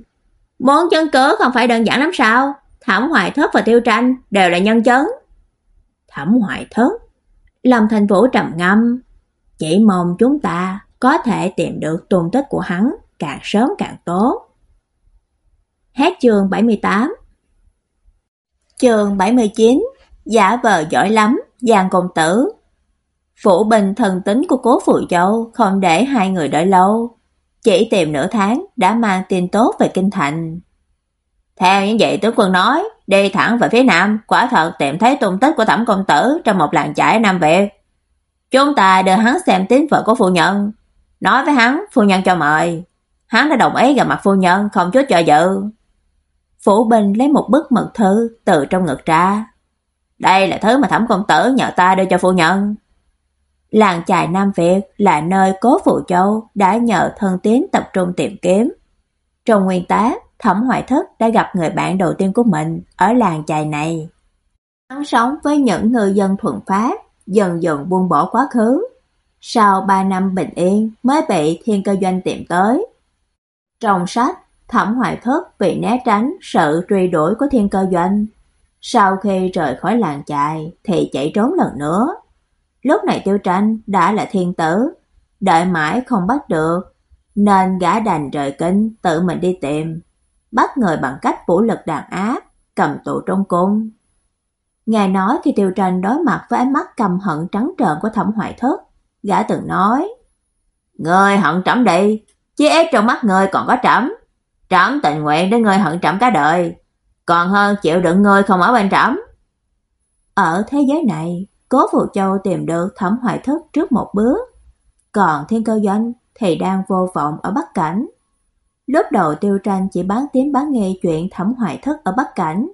Món chân cớ không phải đơn giản lắm sao? Thẩm Hoài Thất và Tiêu Tranh đều là nhân chứng. Thẩm Hoài Thất? Lâm Thành Vũ trầm ngâm. Chỉ mong chúng ta có thể tìm được tung tích của hắn càng sớm càng tốt. Hết chương 78 Chương 79 Giả vờ giỏi lắm, Giang công tử Phủ bình thần tính của cố phụ châu không để hai người đợi lâu. Chỉ tìm nửa tháng đã mang tin tốt về kinh thành. Theo những vậy tướng quân nói, đi thẳng về phía nam, quả thật tìm thấy tung tích của thẩm công tử trong một làng trại Nam Việt. Chúng ta đưa hắn xem tín vợ của phu nhân. Nói với hắn, phu nhân cho mời. Hắn đã đồng ý gặp mặt phu nhân, không chút chờ dự. Phủ Bình lấy một bức mật thư từ trong ngực ra. Đây là thứ mà thẩm công tử nhờ ta đưa cho phu nhân. Làng chài Nam Việt là nơi cố phụ châu đã nhờ thân tín tập trung tìm kiếm. Trong nguyên tá, Thẩm Hoài Thất đã gặp người bạn đầu tiên của mình ở làng chài này. Hắn sống với những người dân thuận phát, dần dần buông bỏ quá khứ. Sau 3 năm bình yên mới bị thiên cơ doanh tìm tới. Trong sách, Thẩm Hoài Thất vì né tránh sự truy đuổi của thiên cơ doanh. Sau khi rời khỏi làng chài thì chạy trốn lần nữa. Lúc này Tiêu Tranh đã là thiên tử, đợi mãi không bắt được, nên gã đành rời kinh tự mình đi tìm, bắt người bằng cách vũ lực đàn áp, cầm tù trong cung. Ngài nói khi Tiêu Tranh đối mặt với ánh mắt căm hận trắng trợn của Thẩm hoại Thất, gã từng nói: "Ngươi hận trẫm đi, chứ ép trong mắt ngươi còn có trẫm, trẫm tình nguyện để ngươi hận trẫm cả đời, còn hơn chịu đựng ngươi không ở bên trẫm." Ở thế giới này, Cố phụ Châu tìm được Thẩm hoại Thất trước một bước, còn Thiên Cơ Doanh thì đang vô vọng ở Bắc Cảnh. Lúc đầu Tiêu Tranh chỉ bán tiếng bán nghe chuyện Thẩm hoại Thất ở Bắc Cảnh,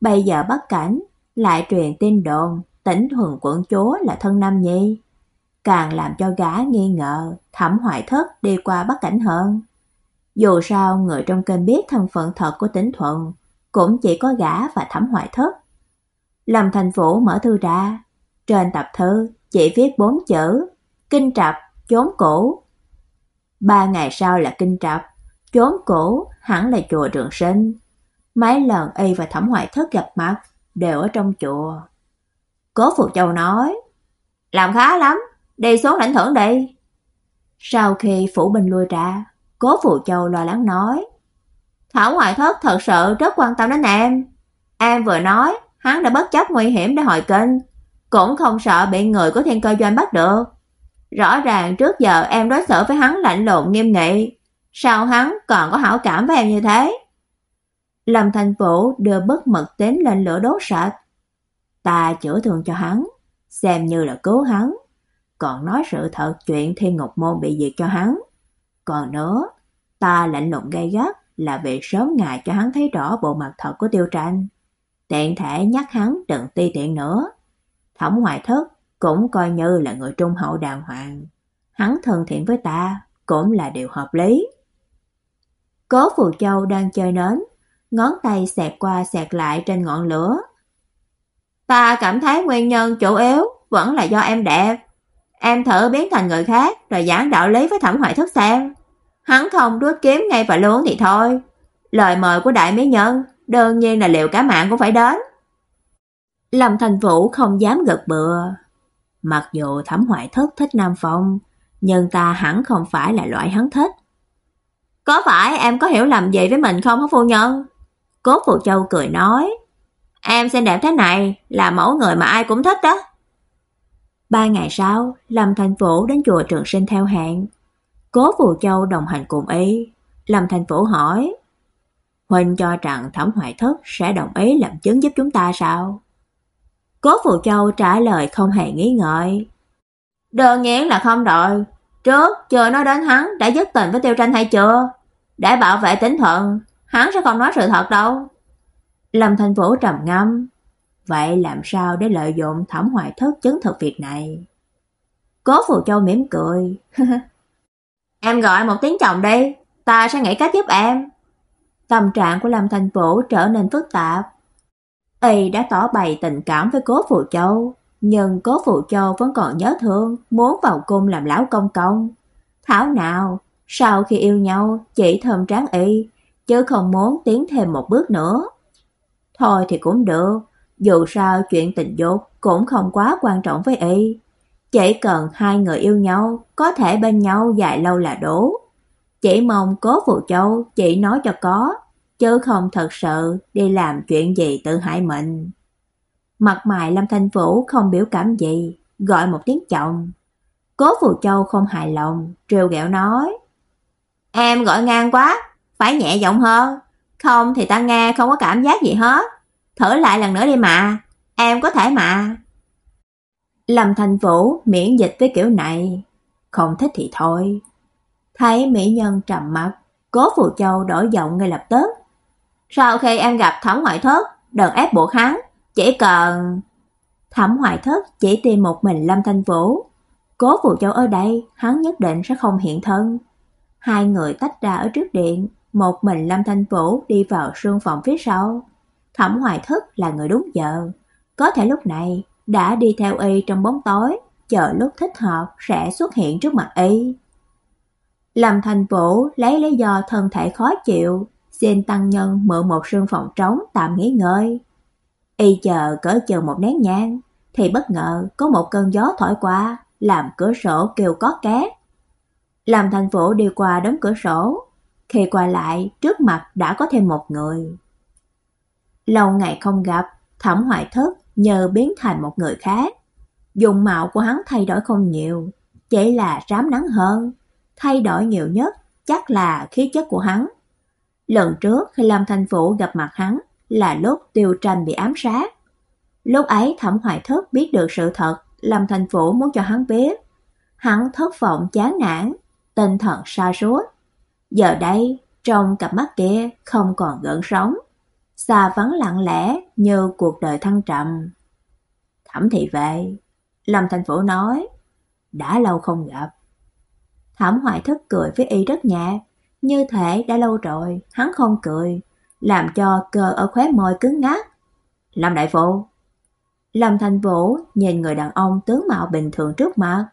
bây giờ Bắc Cảnh lại truyền tin đồn Tỉnh Thuần quận chúa là thân Nam Nhi, càng làm cho gã nghi ngờ Thẩm hoại Thất đi qua Bắc Cảnh hơn. Dù sao người trong kênh biết thân phận thật của Tỉnh Thuận, cũng chỉ có gã và Thẩm hoại Thất. Lâm Thành Vũ mở thư ra, trên tập thơ chỉ viết bốn chữ: Kinh Trập, chốn cổ Ba ngày sau là Kinh Trập, chốn cổ hẳn là chùa Trường Sinh. Mấy lần y và Thẩm Hoài Thất gặp mặt đều ở trong chùa. Cố Phù Châu nói: "Làm khá lắm, đi xuống lãnh thưởng đi." Sau khi phủ binh lui ra, Cố Phù Châu lo lắng nói: "Thẩm Hoài Thất thật sự rất quan tâm đến em. Em vừa nói, hắn đã bất chấp nguy hiểm để hồi kinh, cũng không sợ bị người của Thiên Cơ Doanh bắt được. Rõ ràng trước giờ em đối xử với hắn lạnh lùng nghiêm nghị, sao hắn còn có hảo cảm với em như thế? Lâm Thành Vũ đưa bức mật tín lên lửa đốt sạch. Ta chữa thương cho hắn, xem như là cứu hắn, còn nói sự thật chuyện Thiên Ngục Môn bị diệt cho hắn. Còn nữa, ta lạnh lùng gay gắt là vì sớm ngày cho hắn thấy rõ bộ mặt thật của Tiêu Tranh. Tiện thể nhắc hắn đừng ti tiện nữa. Thẩm Hoài Thất cũng coi như là người trung hậu đàng hoàng. Hắn thân thiện với ta cũng là điều hợp lý. Cố Phù Châu đang chơi nến, ngón tay xẹt qua xẹt lại trên ngọn lửa. Ta cảm thấy nguyên nhân chủ yếu vẫn là do em đẹp. Em thử biến thành người khác rồi giảng đạo lý với Thẩm Hoài Thất xem. Hắn không đuốt kiếm ngay và luôn thì thôi. Lời mời của đại mỹ nhân đương nhiên là liệu cả mạng cũng phải đến. Lâm Thành Vũ không dám gật bừa. Mặc dù Thẩm Hoại Thất thích Nam Phong, nhưng ta hẳn không phải là loại hắn thích. Có phải em có hiểu lầm gì với mình không hả phu nhân? Cố Phù Châu cười nói, em xinh đẹp thế này là mẫu người mà ai cũng thích đó. Ba ngày sau, Lâm Thành Vũ đến chùa Trường Sinh theo hẹn. Cố Phù Châu đồng hành cùng y. Lâm Thành Vũ hỏi, Huynh cho rằng Thẩm Hoại Thất sẽ đồng ý làm chứng giúp chúng ta sao? Cố Phù Châu trả lời không hề nghĩ ngợi. Đơn nhiên là không đợi Trước chờ nó đến hắn đã dứt tình với Tiêu Tranh hay chưa? Để bảo vệ tính thuận, hắn sẽ không nói sự thật đâu. Lâm Thành Vũ trầm ngâm. Vậy làm sao để lợi dụng thẩm hoại thất chứng thực việc này? Cố Phù Châu mỉm cười. em gọi một tiếng chồng đi, ta sẽ nghĩ cách giúp em. Tâm trạng của Lâm Thành Vũ trở nên phức tạp. Y đã tỏ bày tình cảm với Cố Phù Châu, nhưng Cố Phù Châu vẫn còn nhớ thương, muốn vào cung làm lão công công. Thảo nào, sau khi yêu nhau, chỉ thầm tráng y, chứ không muốn tiến thêm một bước nữa. Thôi thì cũng được, dù sao chuyện tình dục cũng không quá quan trọng với y. Chỉ cần hai người yêu nhau, có thể bên nhau dài lâu là đủ. Chỉ mong Cố Phù Châu chỉ nói cho có, chứ không thật sự đi làm chuyện gì tự hại mình. Mặt mày Lâm Thanh Vũ không biểu cảm gì, gọi một tiếng chồng. Cố Phù Châu không hài lòng, trêu ghẹo nói: "Em gọi ngang quá, phải nhẹ giọng hơn, không thì ta nghe không có cảm giác gì hết. Thử lại lần nữa đi mà, em có thể mà." Lâm Thanh Vũ miễn dịch với kiểu này, không thích thì thôi. Thấy mỹ nhân trầm mặt, Cố Phù Châu đổi giọng ngay lập tức. Sau khi em gặp Thẩm Hoại Thất, đừng ép buộc hắn, chỉ cần Thẩm Hoại Thất chỉ tìm một mình Lâm Thanh Vũ. Cố Phù Châu ở đây, hắn nhất định sẽ không hiện thân. Hai người tách ra ở trước điện, một mình Lâm Thanh Vũ đi vào sương phòng phía sau. Thẩm Hoài Thất là người đúng giờ, có thể lúc này đã đi theo y trong bóng tối, chờ lúc thích hợp sẽ xuất hiện trước mặt y. Lâm Thanh Vũ lấy lý do thân thể khó chịu, xin tăng nhân mượn một sương phòng trống tạm nghỉ ngơi. Y chờ cỡ chờ một nén nhang, thì bất ngờ có một cơn gió thổi qua, làm cửa sổ kêu có két. làm Thành phố đi qua đóng cửa sổ, khi quay lại, trước mặt đã có thêm một người. Lâu ngày không gặp, Thẩm hoại Thất nhờ biến thành một người khác. Dùng mạo của hắn thay đổi không nhiều, chỉ là rám nắng hơn, thay đổi nhiều nhất chắc là khí chất của hắn. Lần trước khi Lâm Thành Vũ gặp mặt hắn là lúc Tiêu Tranh bị ám sát. Lúc ấy Thẩm Hoài Thất biết được sự thật, Lâm Thành Vũ muốn cho hắn biết. Hắn thất vọng chán nản, tinh thần sa sút. Giờ đây, trong cặp mắt kia không còn gợn sóng, xa vắng lặng lẽ như cuộc đời thăng trầm. Thẩm thị về, Lâm Thành Vũ nói, đã lâu không gặp. Thẩm Hoài Thất cười với y rất nhạt, như thể đã lâu rồi hắn không cười, làm cho cơ ở khóe môi cứng ngắc. Lâm đại phụ Lâm Thành Vũ nhìn người đàn ông tướng mạo bình thường trước mặt,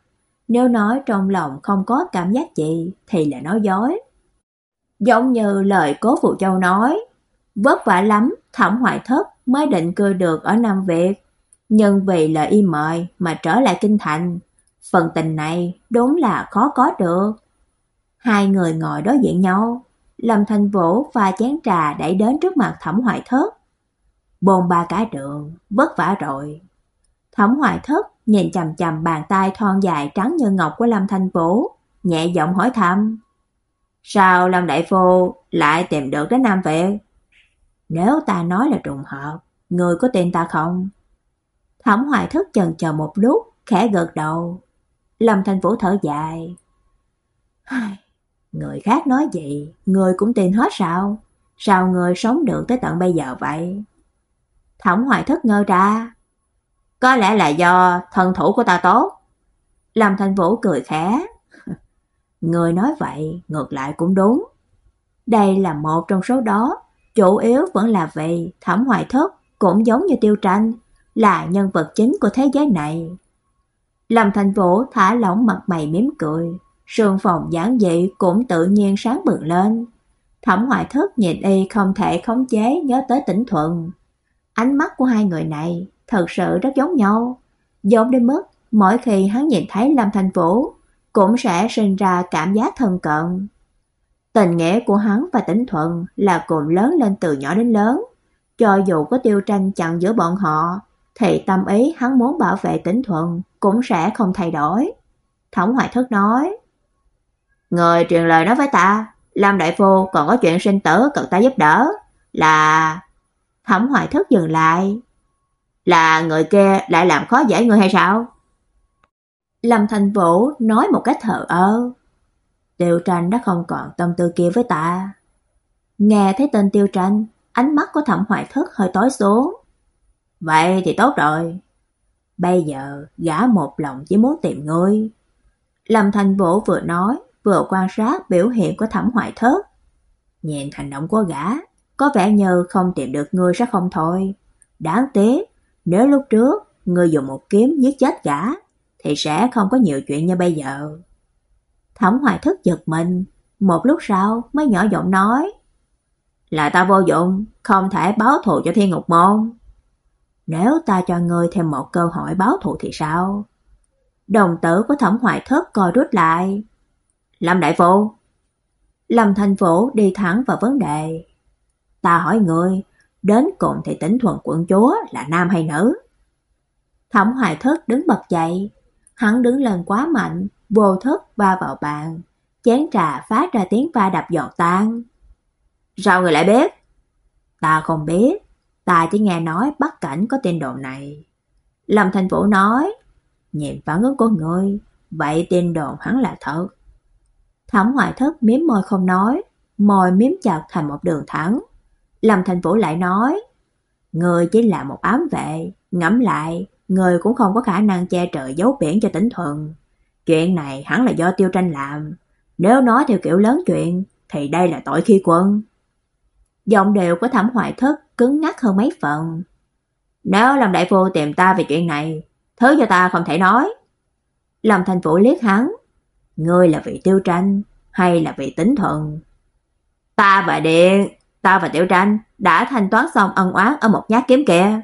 nếu nói trong lòng không có cảm giác gì thì là nói dối. Giống như lời Cố Phụ Châu nói, vất vả lắm, Thẩm Hoài Thất mới định cư được ở Nam Việt, nhưng vì lời y mời mà trở lại kinh thành, phần tình này đúng là khó có được. Hai người ngồi đối diện nhau, Lâm Thanh Vũ pha chén trà đẩy đến trước mặt Thẩm Hoài Thất. Bồn ba cái đường, vất vả rồi. Thẩm Hoài Thất nhìn chằm chằm bàn tay thon dài trắng như ngọc của Lâm Thanh Vũ, nhẹ giọng hỏi thăm. Sao Lâm Đại Phu lại tìm được đến Nam Việt? Nếu ta nói là trùng hợp, người có tin ta không? Thẩm Hoài Thất chần chờ một lúc, khẽ gật đầu. Lâm Thanh Vũ thở dài. Người khác nói vậy người cũng tin hết sao? Sao người sống được tới tận bây giờ vậy? Thẩm Hoài Thất ngơ ra. Có lẽ là do thân thủ của ta tốt. Lâm Thanh Vũ cười khẽ. Người nói vậy, ngược lại cũng đúng. Đây là một trong số đó, chủ yếu vẫn là vì Thẩm Hoài Thất cũng giống như Tiêu Tranh, là nhân vật chính của thế giới này. Lâm Thành Vũ thả lỏng mặt mày mỉm cười, sương phòng giản dị cũng tự nhiên sáng bừng lên. Thẩm Hoài Thất nhìn y không thể khống chế nhớ tới tĩnh Thuận. Ánh mắt của hai người này thật sự rất giống nhau, giống đến mức mỗi khi hắn nhìn thấy Lâm Thành Vũ cũng sẽ sinh ra cảm giác thân cận. Tình nghĩa của hắn và tĩnh Thuận là cùng lớn lên từ nhỏ đến lớn, cho dù có tiêu tranh chặn giữa bọn họ, thì tâm ý hắn muốn bảo vệ tĩnh Thuận cũng sẽ không thay đổi. Thẩm Hoài Thất nói: "Người truyền lời nói với ta, Lam đại phu còn có chuyện sinh tử cần ta giúp đỡ, là..." Thẩm Hoài Thất dừng lại. "Là người kia lại làm khó dễ người hay sao?" Lâm Thành Vũ nói một cách thờ ơ. Tiêu Tranh đã không còn tâm tư kia với ta. Nghe thấy tên Tiêu Tranh, ánh mắt của Thẩm Hoài Thất hơi tối xuống. Vậy thì tốt rồi. Bây giờ gã một lòng chỉ muốn tìm ngươi. Lâm Thành Vũ vừa nói, vừa quan sát biểu hiện của Thẩm Hoài Thất. Nhìn hành động của gã, có vẻ như không tìm được ngươi sẽ không thôi. Đáng tiếc, nếu lúc trước ngươi dùng một kiếm giết chết gã, thì sẽ không có nhiều chuyện như bây giờ. Thẩm Hoài Thất giật mình, một lúc sau mới nhỏ giọng nói: "Là ta vô dụng, không thể báo thù cho Thiên Ngục môn." Nếu ta cho ngươi thêm một cơ hội báo thù thì sao? Đồng tử của Thẩm Hoài Thất co rút lại. Lâm đại phu. Lâm Thành phổ đi thẳng vào vấn đề. Ta hỏi ngươi, đến cùng thì tính thuần quận chúa là nam hay nữ? Thẩm Hoài Thất đứng bật dậy, hắn đứng lên quá mạnh, vô thức va vào bàn, chén trà phát ra tiếng va đập giọt tan. Sao người lại biết? Ta không biết, Ta chỉ nghe nói Bắc Cảnh có tên đồn này. Lâm Thành Vũ nói, nhìn phản ứng của người, vậy tên đồn hắn là thật. Thẩm Hoài Thất mím môi không nói, môi miếm chặt thành một đường thẳng. Lâm Thành Vũ lại nói, người chỉ là một ám vệ, ngẫm lại, người cũng không có khả năng che trời giấu biển cho tỉnh thuận Chuyện này hẳn là do Tiêu Tranh làm, nếu nói theo kiểu lớn chuyện thì đây là tội khi quân. Giọng đều của Thẩm Hoài Thất cứng ngắc hơn mấy phần. Nếu làm đại phu tìm ta về chuyện này, thứ cho ta không thể nói. Lâm Thành Vũ liếc hắn, ngươi là vị Tiêu Tranh hay là vị Tính Thuận? Ta và Điện, ta và tiểu Tranh đã thanh toán xong ân oán ở một nhát kiếm kia.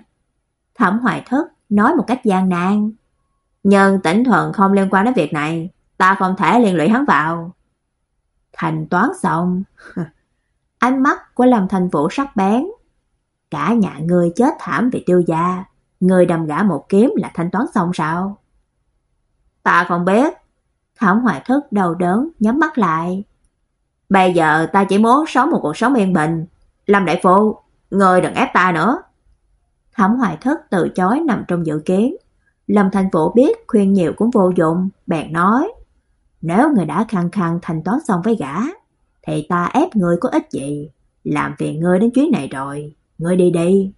Thẩm Hoài Thất nói một cách gian nan. Nhưng Tĩnh Thuận không liên quan đến việc này, ta không thể liên lụy hắn vào, thanh toán xong. Ánh mắt của Lâm Thành Vũ sắc bén. Cả nhà người chết thảm vì tiêu gia, người đâm gã một kiếm là thanh toán xong sao? Ta không biết. Thẩm Hoài Thức đầu đớn nhắm mắt lại. Bây giờ ta chỉ muốn sống một cuộc sống yên bình. Lâm đại phu, người đừng ép ta nữa. Thẩm Hoài thất từ chối nằm trong dự kiến. Lâm Thành Vũ biết khuyên nhiều cũng vô dụng, bèn nói: "Nếu người đã khăng khăng thanh toán xong với gã, thì ta ép người có ích gì, làm phiền ngươi đến chuyến này rồi, ngươi đi đi."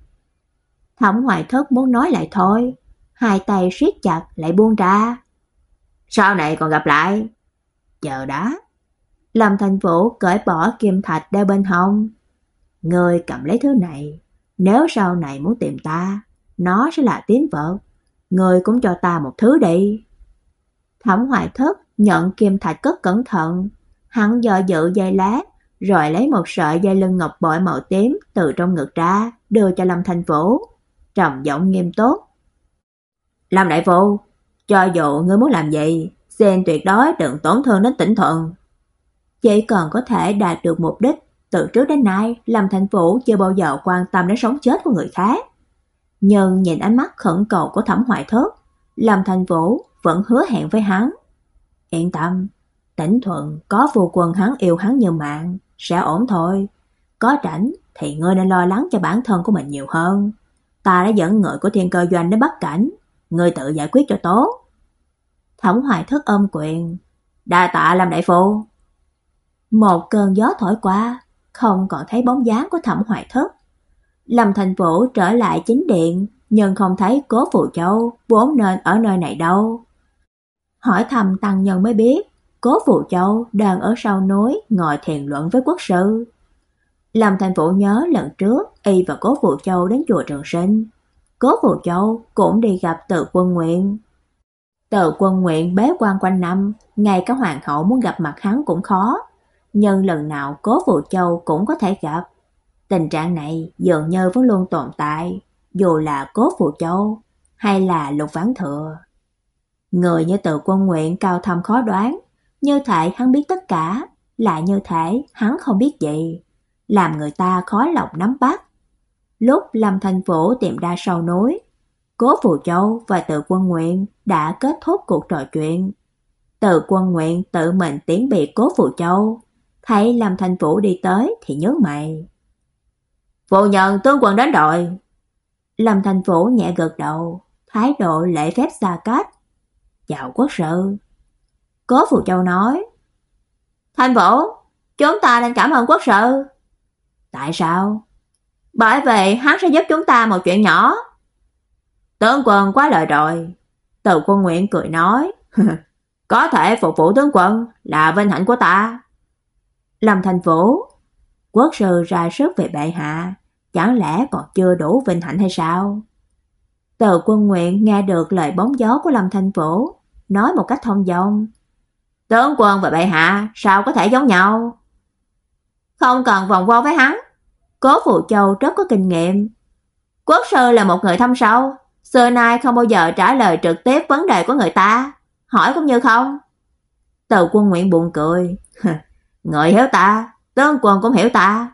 Thẩm Hoài thất muốn nói lại thôi, hai tay siết chặt lại buông ra. "Sau này còn gặp lại." "Chờ đã." Lâm Thành Vũ cởi bỏ kim thạch đeo bên hông. "Ngươi cầm lấy thứ này, nếu sau này muốn tìm ta, nó sẽ là tín vật." Người cũng cho ta một thứ đi. Thẩm Hoài Thất nhận kim thạch cất cẩn thận, hắn dò dự dây lá, rồi lấy một sợi dây lưng ngọc bội màu tím từ trong ngực ra, đưa cho Lâm Thành Vũ, trầm giọng nghiêm túc. "Lâm đại phu, cho dù ngươi muốn làm gì, xin tuyệt đối đừng tổn thương đến tỉnh thuận." Chỉ cần có thể đạt được mục đích, từ trước đến nay, Lâm Thành Vũ chưa bao giờ quan tâm đến sống chết của người khác. Nhưng nhìn ánh mắt khẩn cầu của Thẩm hoại Thất, Lâm Thành Vũ vẫn hứa hẹn với hắn. Yên tâm, tỉnh thuận có phù quân hắn yêu hắn như mạng, sẽ ổn thôi. Có rảnh thì ngươi nên lo lắng cho bản thân của mình nhiều hơn. Ta đã dẫn người của thiên cơ doanh đến bắt Cảnh, ngươi tự giải quyết cho tốt. Thẩm Hoài Thất ôm quyền, đa tạ làm đại phu. Một cơn gió thổi qua, không còn thấy bóng dáng của Thẩm Hoài Thất. Lâm Thành Vũ trở lại chính điện, nhưng không thấy Cố Phụ Châu vốn nên ở nơi này đâu. Hỏi thầm tăng nhân mới biết, Cố Phụ Châu đang ở sau núi ngồi thiền luận với quốc sư. Lâm Thành Vũ nhớ lần trước y và Cố Phụ Châu đến chùa Trường Sinh, Cố Phụ Châu cũng đi gặp Từ Quân Nguyện. Tờ Quân Nguyện bế quan quanh năm, ngay cả hoàng hậu muốn gặp mặt hắn cũng khó, nhưng lần nào Cố Phụ Châu cũng có thể gặp. Tình trạng này dường như vẫn luôn tồn tại, dù là Cố Phụ Châu hay là Lục Vãn Thừa. Người như Từ Quân Nguyện cao thâm khó đoán, như thể hắn biết tất cả, lại như thể hắn không biết gì, làm người ta khó lòng nắm bắt. Lúc Lâm Thành Vũ tìm ra sau núi, Cố Phụ Châu và Từ Quân Nguyện đã kết thúc cuộc trò chuyện. Từ Quân Nguyện tự mình tiến biệt Cố Phụ Châu, thấy Lâm Thành Vũ đi tới thì nhớ mày. Phụ nhân tướng quân đến rồi. Lâm Thành Vũ nhẹ gật đầu, thái độ lễ phép xa cách. Chào quốc sự. Cố Phụ Châu nói. Thành Vũ, chúng ta nên cảm ơn quốc sự. Tại sao? Bởi vì hắn sẽ giúp chúng ta một chuyện nhỏ. Tướng quân quá lời rồi. Từ quân nguyện cười nói. Có thể phục vụ tướng quân là vinh hạnh của ta. Lâm Thành Vũ, quốc sư ra sức về bệ hạ, chẳng lẽ còn chưa đủ vinh hạnh hay sao? Từ Quân Nguyện nghe được lời bóng gió của Lâm Thanh Vũ, nói một cách thông dong. Tướng quân và bệ hạ sao có thể giống nhau? Không cần vòng vo với hắn. Cố Phụ Châu rất có kinh nghiệm. Quốc sư là một người thâm sâu, xưa nay không bao giờ trả lời trực tiếp vấn đề của người ta, hỏi cũng như không. Từ Quân Nguyện buồn cười. Người hiểu ta, tướng quân cũng hiểu ta.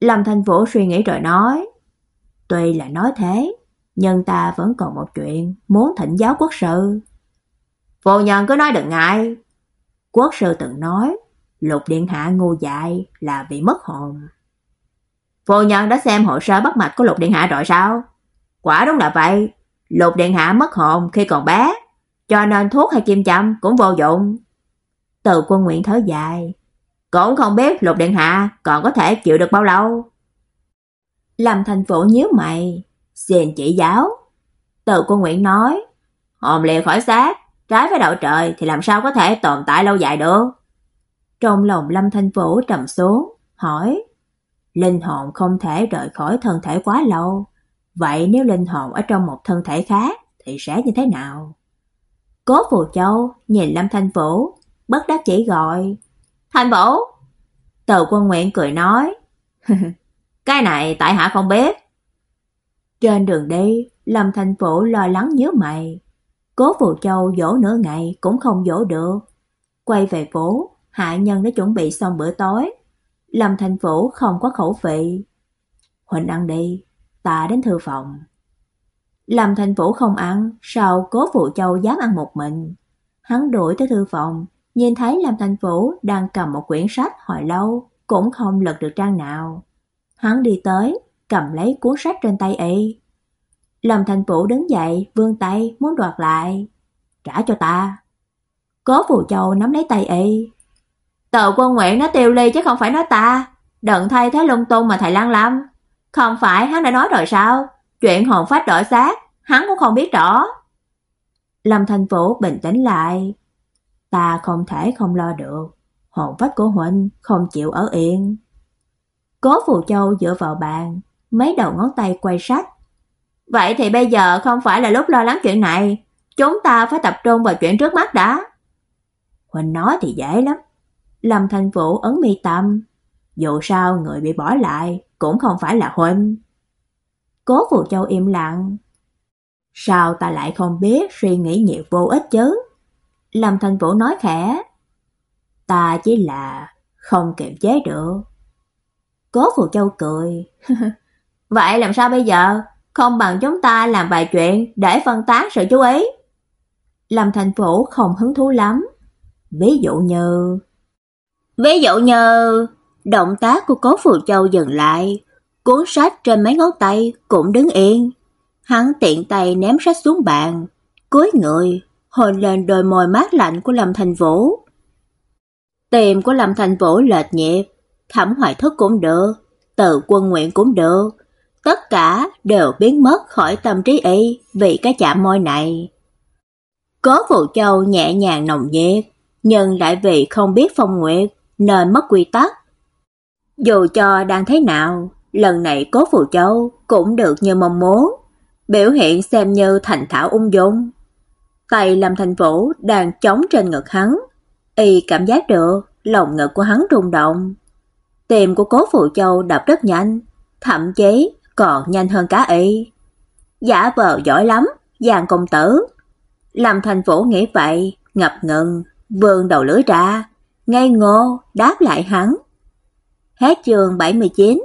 Lâm Thanh Vũ suy nghĩ rồi nói, tuy là nói thế, nhưng ta vẫn còn một chuyện muốn thỉnh giáo quốc sư. Vô nhân cứ nói đừng ngại. Quốc sư từng nói, Lục điện hạ ngu dại là vì mất hồn. Vô nhân đã xem hồ sơ bắt mạch của Lục điện hạ rồi sao? Quả đúng là vậy, Lục điện hạ mất hồn khi còn bé, cho nên thuốc hay kim châm cũng vô dụng. Từ Quân Nguyện thở dài, cũng không biết Lục Điện Hạ còn có thể chịu được bao lâu. Lâm Thành Vũ nhíu mày, xin chỉ giáo. Từ quân Nguyễn nói, hồn lìa khỏi xác, trái với đạo trời thì làm sao có thể tồn tại lâu dài được. Trong lòng Lâm Thanh Vũ trầm xuống, hỏi, linh hồn không thể rời khỏi thân thể quá lâu, vậy nếu linh hồn ở trong một thân thể khác thì sẽ như thế nào? Cố Phù Châu nhìn Lâm Thanh Vũ, bất đắc chỉ gọi, Thành Vũ. Từ Quân Nguyện cười nói, cái này tại hạ không biết. Trên đường đi, Lâm Thành Vũ lo lắng nhớ mày. Cố Phù Châu dỗ nửa ngày cũng không dỗ được. Quay về phố, hạ nhân đã chuẩn bị xong bữa tối. Lâm Thành Vũ không có khẩu vị. Huỳnh ăn đi, ta đến thư phòng. Lâm Thành Vũ không ăn, sao Cố Phụ Châu dám ăn một mình. Hắn đuổi tới thư phòng, nhìn thấy Lâm Thành Vũ đang cầm một quyển sách hồi lâu, cũng không lật được trang nào. Hắn đi tới, cầm lấy cuốn sách trên tay y. Lâm Thành Vũ đứng dậy, vươn tay muốn đoạt lại. "Trả cho ta." Cố Phù Châu nắm lấy tay y. "Tờ Quân Nguyện nó tiêu ly chứ không phải nó ta, đừng thay thế lung tung mà thầy Lăng lắm không phải hắn đã nói rồi sao? Chuyện hồn phách đổi xác, hắn cũng không biết rõ." Lâm Thành Vũ bình tĩnh lại. "Ta không thể không lo được, hồn phách của huynh không chịu ở yên." Cố Phù Châu dựa vào bàn, mấy đầu ngón tay quay sách. Vậy thì bây giờ không phải là lúc lo lắng chuyện này, chúng ta phải tập trung vào chuyện trước mắt đã. Huỳnh nói thì dễ lắm. Lâm Thành Vũ ấn mi tâm, dù sao người bị bỏ lại cũng không phải là huynh Cố Phù Châu im lặng. Sao ta lại không biết suy nghĩ nhiều vô ích chứ? Lâm Thành Vũ nói khẽ. Ta chỉ là không kiềm chế được. Cố Phù Châu cười. Vậy làm sao bây giờ? Không bằng chúng ta làm vài chuyện để phân tán sự chú ý. Lâm Thành Vũ không hứng thú lắm. Ví dụ như Ví dụ như động tác của Cố Phù Châu dừng lại, cuốn sách trên mấy ngón tay cũng đứng yên. Hắn tiện tay ném sách xuống bàn, cúi người, hôn lên đôi môi mát lạnh của Lâm Thành Vũ. Tim của Lâm Thành Vũ lệch nhịp, Thẩm hoại Thức cũng được, tự Quân Nguyện cũng được, tất cả đều biến mất khỏi tâm trí y vì cái chạm môi này. Cố Phụ Châu nhẹ nhàng nồng nhiệt, nhưng lại vì không biết phong nguyệt nên mất quy tắc. Dù cho đang thế nào, lần này Cố Phụ Châu cũng được như mong muốn, biểu hiện xem như thành thạo ung dung. Tay Lâm Thành Vũ đang chống trên ngực hắn, y cảm giác được lòng ngực của hắn rung động. Tim của Cố Phụ Châu đập rất nhanh, thậm chí còn nhanh hơn cả y. Giả vờ giỏi lắm, Giang công tử. Lâm Thành Vũ nghĩ vậy, ngập ngừng, vươn đầu lưỡi ra, ngây ngô đáp lại hắn. Hết chương 79